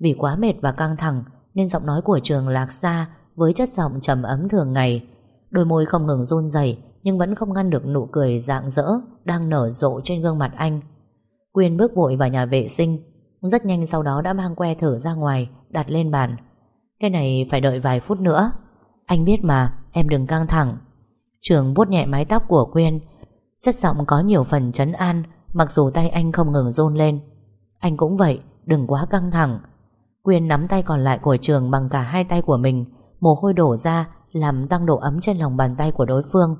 vì quá mệt và căng thẳng, Nên giọng nói của Trường lạc xa Với chất giọng trầm ấm thường ngày. Đôi môi không ngừng run rẩy, Nhưng vẫn không ngăn được nụ cười rạng rỡ Đang nở rộ trên gương mặt anh. Quyên bước vội vào nhà vệ sinh, Rất nhanh sau đó đã mang que thử ra ngoài, Đặt lên bàn. Cái này phải đợi vài phút nữa. Anh biết mà, em đừng căng thẳng. Trường vuốt nhẹ mái tóc của Quyên. Chất giọng có nhiều phần chấn an, Mặc dù tay anh không ngừng run lên. Anh cũng vậy, Đừng quá căng thẳng. Quyên nắm tay còn lại của Trường bằng cả hai tay của mình Mồ hôi đổ ra Làm tăng độ ấm trên lòng bàn tay của đối phương.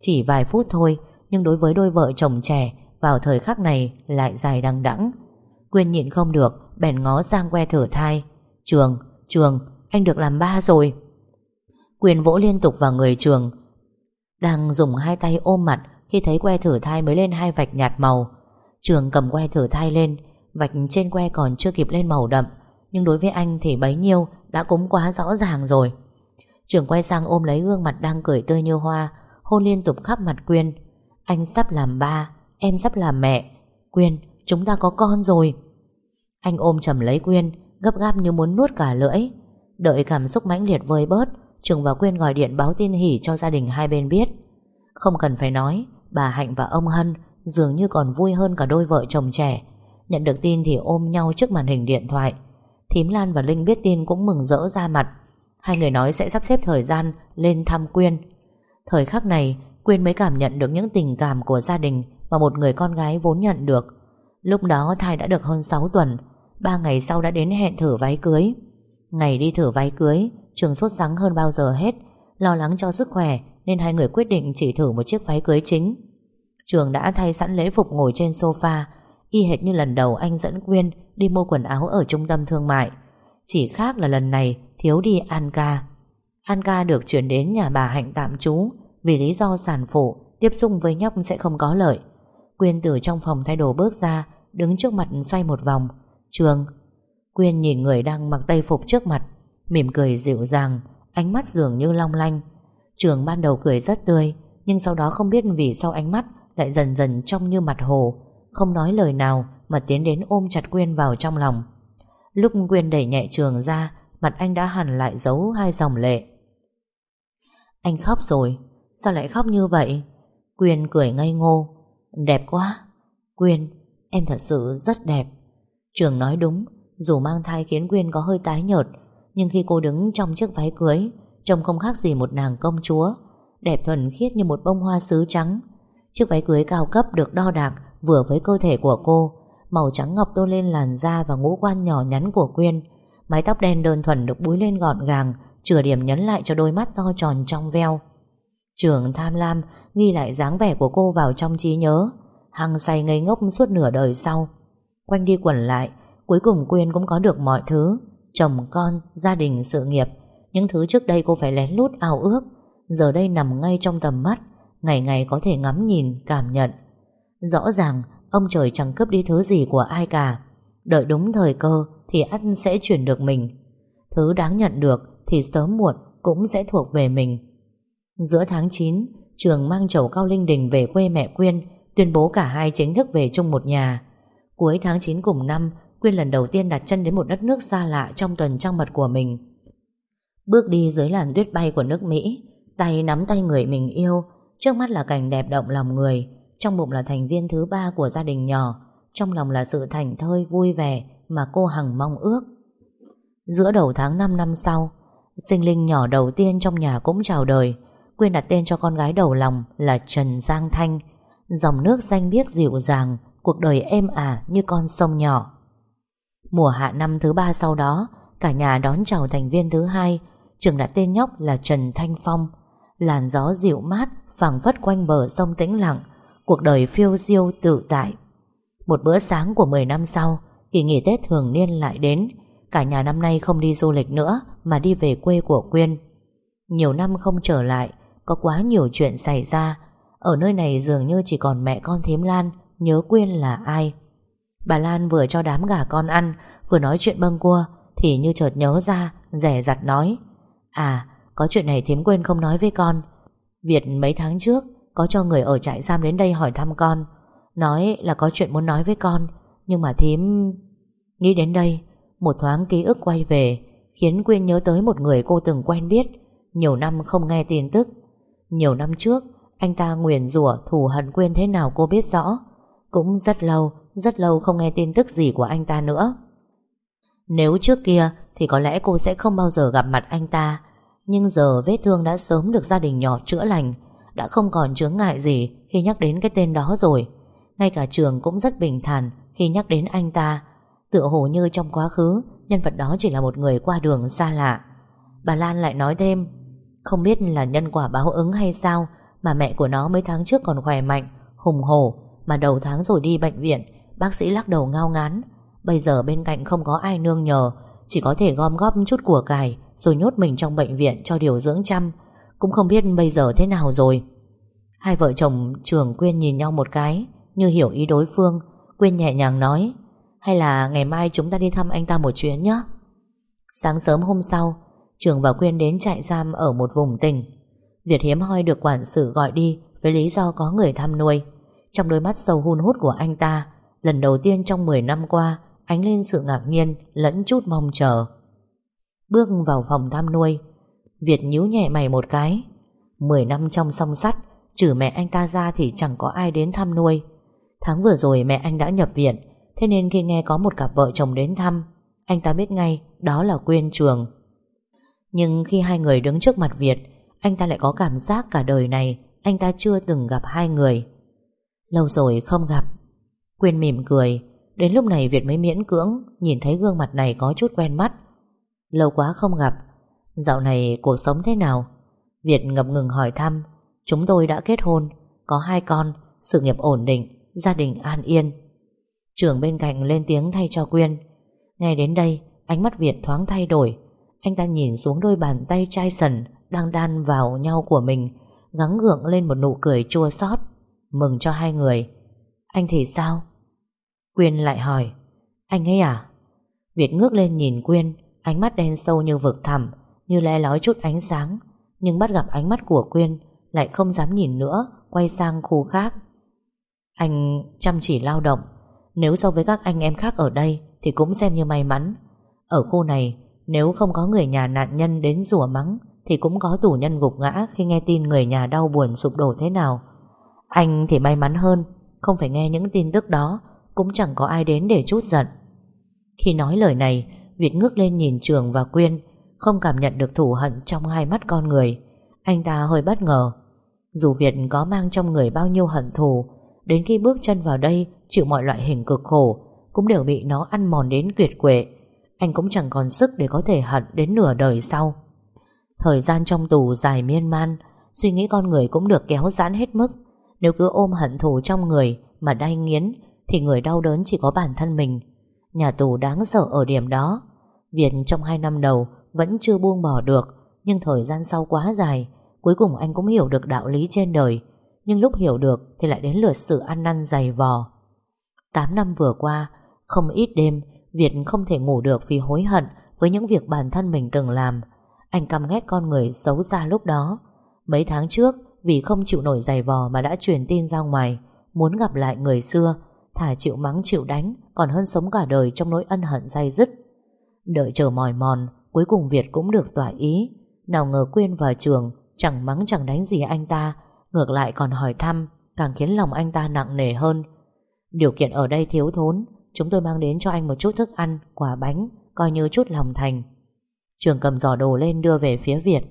Chỉ vài phút thôi Nhưng đối với đôi vợ chồng trẻ Vào thời khắc này lại dài đằng đẵng. Quyên nhịn không được Bèn ngó sang que thử thai. Trường, Trường, anh được làm ba rồi. Quyên vỗ liên tục vào người Trường Đang dùng hai tay ôm mặt Khi thấy que thử thai mới lên hai vạch nhạt màu. Trường cầm que thử thai lên Vạch trên que còn chưa kịp lên màu đậm. Nhưng đối với anh thì bấy nhiêu Đã cũng quá rõ ràng rồi. Trường quay sang ôm lấy gương mặt đang cười tươi như hoa, Hôn liên tục khắp mặt Quyên. Anh sắp làm ba, Em sắp làm mẹ. Quyên, chúng ta có con rồi. Anh ôm chầm lấy Quyên, Gấp gáp như muốn nuốt cả lưỡi. Đợi cảm xúc mãnh liệt vơi bớt, Trường và Quyên gọi điện báo tin hỉ cho gia đình hai bên biết. Không cần phải nói, Bà Hạnh và ông Hân Dường như còn vui hơn cả đôi vợ chồng trẻ. Nhận được tin thì ôm nhau trước màn hình điện thoại. Thím Lan và Linh biết tin cũng mừng rỡ ra mặt. Hai người nói sẽ sắp xếp thời gian Lên thăm Quyên. Thời khắc này, Quyên mới cảm nhận được những tình cảm của gia đình Mà một người con gái vốn nhận được. Lúc đó thai đã được hơn 6 tuần, Ba ngày sau đã đến hẹn thử váy cưới. Ngày đi thử váy cưới, Trường sốt sắng hơn bao giờ hết, Lo lắng cho sức khỏe Nên hai người quyết định chỉ thử một chiếc váy cưới chính. Trường đã thay sẵn lễ phục ngồi trên sofa, Y hệt như lần đầu anh dẫn Quyên Đi mua quần áo ở trung tâm thương mại. Chỉ khác là lần này Thiếu đi An ca An ca được chuyển đến nhà bà Hạnh tạm trú. Vì lý do sản phụ, Tiếp xúc với nhóc sẽ không có lợi. Quyên từ trong phòng thay đồ bước ra, Đứng trước mặt xoay một vòng. Trường. Quyên nhìn người đang mặc tây phục trước mặt, Mỉm cười dịu dàng, Ánh mắt dường như long lanh. Trường ban đầu cười rất tươi, Nhưng sau đó không biết vì sao ánh mắt Lại dần dần trong như mặt hồ, Không nói lời nào mà tiến đến ôm chặt Quyên vào trong lòng. Lúc Quyên đẩy nhẹ Trường ra, Mặt anh đã hẳn lại giấu hai dòng lệ. Anh khóc rồi, Sao lại khóc như vậy? Quyên cười ngây ngô. Đẹp quá. Quyên, em thật sự rất đẹp. Trường nói đúng, Dù mang thai khiến Quyên có hơi tái nhợt, Nhưng khi cô đứng trong chiếc váy cưới, Trông không khác gì một nàng công chúa. Đẹp thuần khiết như một bông hoa sứ trắng. Chiếc váy cưới cao cấp được đo đạc Vừa với cơ thể của cô Màu trắng ngọc tôn lên làn da Và ngũ quan nhỏ nhắn của Quyên. Mái tóc đen đơn thuần được búi lên gọn gàng Chừa điểm nhấn lại cho đôi mắt to tròn trong veo. Trường tham lam Ghi lại dáng vẻ của cô vào trong trí nhớ. Hăng say ngây ngốc suốt nửa đời sau. Quanh đi quẩn lại Cuối cùng Quyên cũng có được mọi thứ. Chồng con, gia đình, sự nghiệp. Những thứ trước đây cô phải lén lút ao ước. Giờ đây nằm ngay trong tầm mắt Ngày ngày có thể ngắm nhìn, cảm nhận. Rõ ràng Ông trời chẳng cướp đi thứ gì của ai cả. Đợi đúng thời cơ Thì ắt sẽ chuyển được mình. Thứ đáng nhận được Thì sớm muộn cũng sẽ thuộc về mình. Giữa tháng 9 Trường mang chầu cao linh đình về quê mẹ Quyên, Tuyên bố cả hai chính thức về chung một nhà. Cuối tháng 9 cùng năm, Quyên lần đầu tiên đặt chân đến một đất nước xa lạ Trong tuần trăng mật của mình. Bước đi dưới làn tuyết bay của nước Mỹ, Tay nắm tay người mình yêu, Trước mắt là cảnh đẹp động lòng người trong bụng là thành viên thứ ba của gia đình nhỏ, Trong lòng là sự thành thơi vui vẻ Mà cô Hằng mong ước. Giữa đầu tháng 5 năm sau, Sinh linh nhỏ đầu tiên trong nhà cũng chào đời Quyên đặt tên cho con gái đầu lòng Là Trần Giang Thanh. Dòng nước xanh biếc dịu dàng, Cuộc đời êm ả như con sông nhỏ. Mùa hạ năm thứ ba sau đó, Cả nhà đón chào thành viên thứ hai Trường đặt tên nhóc là Trần Thanh Phong. Làn gió dịu mát, phảng phất quanh bờ sông tĩnh lặng Cuộc đời phiêu diêu tự tại. Một bữa sáng của 10 năm sau, Kỳ nghỉ Tết thường niên lại đến. Cả nhà năm nay không đi du lịch nữa, Mà đi về quê của Quyên. Nhiều năm không trở lại, Có quá nhiều chuyện xảy ra. Ở nơi này dường như chỉ còn mẹ con thím Lan, Nhớ Quyên là ai. Bà Lan vừa cho đám gà con ăn, Vừa nói chuyện bâng cua Thì như chợt nhớ ra Rẻ rặt nói À có chuyện này thím quên không nói với con. Việt mấy tháng trước có cho người ở trại giam đến đây hỏi thăm con. Nói là có chuyện muốn nói với con, Nhưng mà thím Nghĩ đến đây, Một thoáng ký ức quay về, Khiến Quyên nhớ tới một người cô từng quen biết, Nhiều năm không nghe tin tức. Nhiều năm trước, Anh ta nguyền rủa thù hận Quyên thế nào cô biết rõ, Cũng rất lâu Rất lâu không nghe tin tức gì của anh ta nữa. Nếu trước kia Thì có lẽ cô sẽ không bao giờ gặp mặt anh ta, Nhưng giờ vết thương đã sớm được gia đình nhỏ chữa lành đã không còn chướng ngại gì Khi nhắc đến cái tên đó rồi. Ngay cả trường cũng rất bình thản Khi nhắc đến anh ta. Tựa hồ như trong quá khứ, Nhân vật đó chỉ là một người qua đường xa lạ. Bà Lan lại nói thêm, Không biết là nhân quả báo ứng hay sao Mà mẹ của nó mấy tháng trước còn khỏe mạnh, Hùng hổ, Mà đầu tháng rồi đi bệnh viện, Bác sĩ lắc đầu ngao ngán. Bây giờ bên cạnh không có ai nương nhờ, Chỉ có thể gom góp chút của cải Rồi nhốt mình trong bệnh viện cho điều dưỡng chăm. Cũng không biết bây giờ thế nào rồi. Hai vợ chồng trường Quyên nhìn nhau một cái, Như hiểu ý đối phương. Quyên nhẹ nhàng nói, hay là ngày mai chúng ta đi thăm anh ta một chuyến nhé. Sáng sớm hôm sau, Trường và Quyên đến trại giam ở một vùng tỉnh. Việt hiếm hoi được quản sự gọi đi Với lý do có người thăm nuôi. Trong đôi mắt sâu hun hút của anh ta, Lần đầu tiên trong 10 năm qua, Ánh lên sự ngạc nhiên Lẫn chút mong chờ. Bước vào phòng thăm nuôi Việt nhíu nhẹ mày một cái. 10 năm trong song sắt, Trừ mẹ anh ta ra thì chẳng có ai đến thăm nuôi. Tháng vừa rồi mẹ anh đã nhập viện, Thế nên khi nghe có một cặp vợ chồng đến thăm, Anh ta biết ngay đó là Quyên Trường. Nhưng khi hai người đứng trước mặt Việt, Anh ta lại có cảm giác cả đời này Anh ta chưa từng gặp hai người. Lâu rồi không gặp. Quyên mỉm cười. Đến lúc này Việt mới miễn cưỡng, Nhìn thấy gương mặt này có chút quen mắt. Lâu quá không gặp Dạo này cuộc sống thế nào? Việt ngập ngừng hỏi thăm. Chúng tôi đã kết hôn, Có hai con, Sự nghiệp ổn định, Gia đình an yên. Trường bên cạnh lên tiếng thay cho Quyên. Ngay đến đây, Ánh mắt Việt thoáng thay đổi. Anh ta nhìn xuống đôi bàn tay chai sần Đang đan vào nhau của mình, Gắng gượng lên một nụ cười chua xót. Mừng cho hai người. Anh thì sao? Quyên lại hỏi. Anh ấy à? Việt ngước lên nhìn Quyên, Ánh mắt đen sâu như vực thẳm. Như le lói chút ánh sáng, Nhưng bắt gặp ánh mắt của Quyên Lại không dám nhìn nữa, Quay sang khu khác. Anh chăm chỉ lao động. Nếu so với các anh em khác ở đây Thì cũng xem như may mắn. Ở khu này, nếu không có người nhà nạn nhân đến rủa mắng Thì cũng có tù nhân gục ngã Khi nghe tin người nhà đau buồn sụp đổ thế nào. Anh thì may mắn hơn, Không phải nghe những tin tức đó, Cũng chẳng có ai đến để chút giận. Khi nói lời này, Việt ngước lên nhìn Trường và Quyên. Không cảm nhận được thù hận trong hai mắt con người. Anh ta hơi bất ngờ. Dù Việt có mang trong người bao nhiêu hận thù, Đến khi bước chân vào đây, Chịu mọi loại hình cực khổ, Cũng đều bị nó ăn mòn đến tuyệt quệ. Anh cũng chẳng còn sức để có thể hận Đến nửa đời sau. Thời gian trong tù dài miên man, Suy nghĩ con người cũng được kéo giãn hết mức. Nếu cứ ôm hận thù trong người Mà đay nghiến, Thì người đau đớn chỉ có bản thân mình. Nhà tù đáng sợ ở điểm đó. Việt trong hai năm đầu vẫn chưa buông bỏ được Nhưng thời gian sau quá dài Cuối cùng anh cũng hiểu được đạo lý trên đời Nhưng lúc hiểu được Thì lại đến lượt sự ăn năn dày vò 8 năm vừa qua, không ít đêm, Việt không thể ngủ được vì hối hận với những việc bản thân mình từng làm. Anh căm ghét con người xấu xa lúc đó. Mấy tháng trước, vì không chịu nổi giày vò mà đã truyền tin ra ngoài, muốn gặp lại người xưa, Thà chịu mắng chịu đánh Còn hơn sống cả đời trong nỗi ân hận dai dứt Đợi chờ mỏi mòn Cuối cùng Việt cũng được tỏa ý. Nào ngờ Quyên vào trường, Chẳng mắng chẳng đánh gì anh ta, Ngược lại còn hỏi thăm, Càng khiến lòng anh ta nặng nề hơn. Điều kiện ở đây thiếu thốn, Chúng tôi mang đến cho anh một chút thức ăn, Quả bánh, Coi như chút lòng thành. Trường cầm giỏ đồ lên đưa về phía Việt.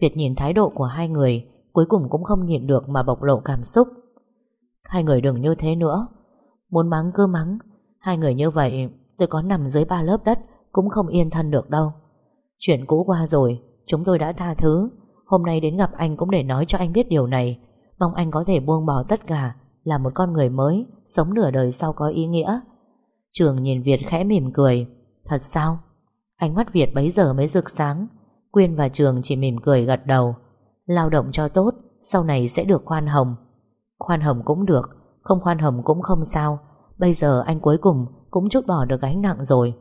Việt nhìn thái độ của hai người, Cuối cùng cũng không nhịn được mà bộc lộ cảm xúc. Hai người đừng như thế nữa. Muốn mắng cứ mắng. Hai người như vậy, tôi có nằm dưới ba lớp đất, Cũng không yên thân được đâu. Chuyện cũ qua rồi, Chúng tôi đã tha thứ. Hôm nay đến gặp anh cũng để nói cho anh biết điều này. Mong anh có thể buông bỏ tất cả, Là một con người mới, Sống nửa đời sau có ý nghĩa. Trường nhìn Việt khẽ mỉm cười. Thật sao? Ánh mắt Việt bấy giờ mới rực sáng. Quyên và Trường chỉ mỉm cười gật đầu. Lao động cho tốt, Sau này sẽ được khoan hồng. Khoan hồng cũng được, Không khoan hồng cũng không sao. Bây giờ anh cuối cùng cũng chút bỏ được gánh nặng rồi.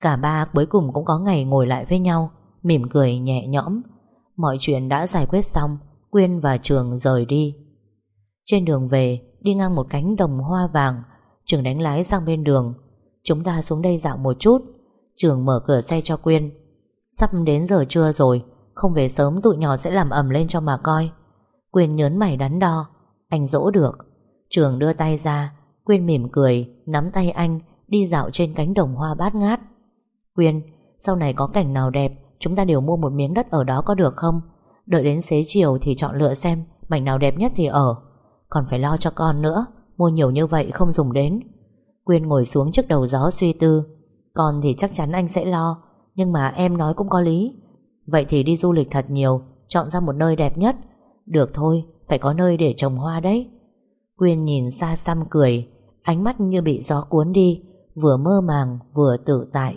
Cả ba cuối cùng cũng có ngày ngồi lại với nhau, Mỉm cười nhẹ nhõm. Mọi chuyện đã giải quyết xong, Quyên và Trường rời đi. Trên đường về, Đi ngang một cánh đồng hoa vàng, Trường đánh lái sang bên đường. Chúng ta xuống đây dạo một chút. Trường mở cửa xe cho Quyên. Sắp đến giờ trưa rồi, Không về sớm tụi nhỏ sẽ làm ẩm lên cho mà coi. Quyên nhớn mày đắn đo, Anh dỗ được. Trường đưa tay ra, Quyên mỉm cười, Nắm tay anh, Đi dạo trên cánh đồng hoa bát ngát. Quyên Sau này có cảnh nào đẹp Chúng ta đều mua một miếng đất ở đó có được không? Đợi đến xế chiều thì chọn lựa xem Mảnh nào đẹp nhất thì ở. Còn phải lo cho con nữa Mua nhiều như vậy không dùng đến. Quyên ngồi xuống trước đầu gió suy tư. Con thì chắc chắn anh sẽ lo Nhưng mà em nói cũng có lý. Vậy thì đi du lịch thật nhiều Chọn ra một nơi đẹp nhất. Được thôi, phải có nơi để trồng hoa đấy. Quyên nhìn xa xăm cười Ánh mắt như bị gió cuốn đi Vừa mơ màng vừa tự tại.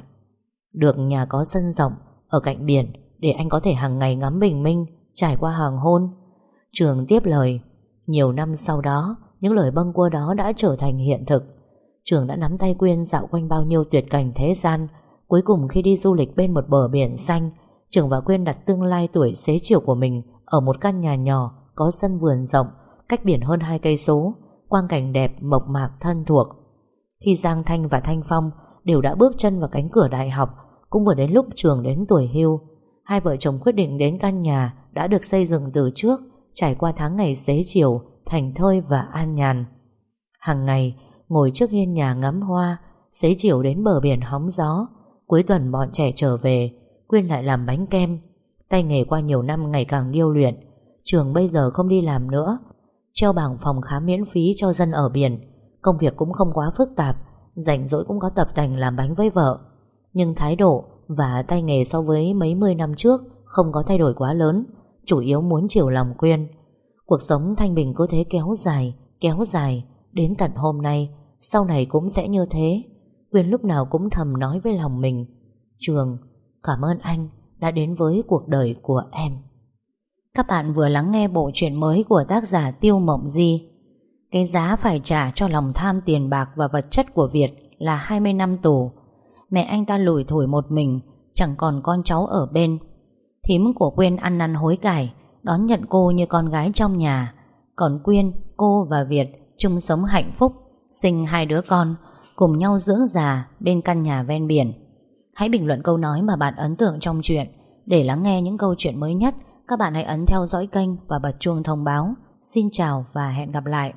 Được nhà có sân rộng, Ở cạnh biển, Để anh có thể hàng ngày ngắm bình minh, Trải qua hàng hôn. Trường tiếp lời, Nhiều năm sau đó, Những lời bâng quơ đó đã trở thành hiện thực. Trường đã nắm tay Quyên dạo quanh bao nhiêu tuyệt cảnh thế gian, Cuối cùng khi đi du lịch bên một bờ biển xanh, Trường và Quyên đặt tương lai tuổi xế chiều của mình Ở một căn nhà nhỏ Có sân vườn rộng, Cách biển hơn hai cây số, Quang cảnh đẹp, mộc mạc, thân thuộc. Khi Giang Thanh và Thanh Phong Đều đã bước chân vào cánh cửa đại học, Cũng vừa đến lúc trường đến tuổi hưu. Hai vợ chồng quyết định đến căn nhà Đã được xây dựng từ trước, Trải qua tháng ngày xế chiều, Thành thơi và an nhàn. Hàng ngày, ngồi trước hiên nhà ngắm hoa, Xế chiều đến bờ biển hóng gió. Cuối tuần bọn trẻ trở về Quyên lại làm bánh kem, Tay nghề qua nhiều năm ngày càng điêu luyện. Trường bây giờ không đi làm nữa, Treo bảng phòng khám miễn phí cho dân ở biển. Công việc cũng không quá phức tạp Rảnh rỗi cũng có tập tành làm bánh với vợ. Nhưng thái độ và tay nghề so với mấy mươi năm trước Không có thay đổi quá lớn Chủ yếu muốn chiều lòng Quyên Cuộc sống thanh bình cứ thế kéo dài Kéo dài Đến tận hôm nay Sau này cũng sẽ như thế. Quyên lúc nào cũng thầm nói với lòng mình Trường, cảm ơn anh Đã đến với cuộc đời của em. Các bạn vừa lắng nghe bộ truyện mới Của tác giả Tiêu Mộng Di. Cái giá phải trả cho lòng tham tiền bạc Và vật chất của Việt Là 20 năm tù Mẹ anh ta lủi thủi một mình Chẳng còn con cháu ở bên Thím của Quyên ăn năn hối cải Đón nhận cô như con gái trong nhà Còn Quyên, cô và Việt chung sống hạnh phúc, sinh hai đứa con, cùng nhau dưỡng già bên căn nhà ven biển. Hãy bình luận câu nói mà bạn ấn tượng trong chuyện. Để lắng nghe những câu chuyện mới nhất, các bạn hãy ấn theo dõi kênh và bật chuông thông báo. Xin chào và hẹn gặp lại.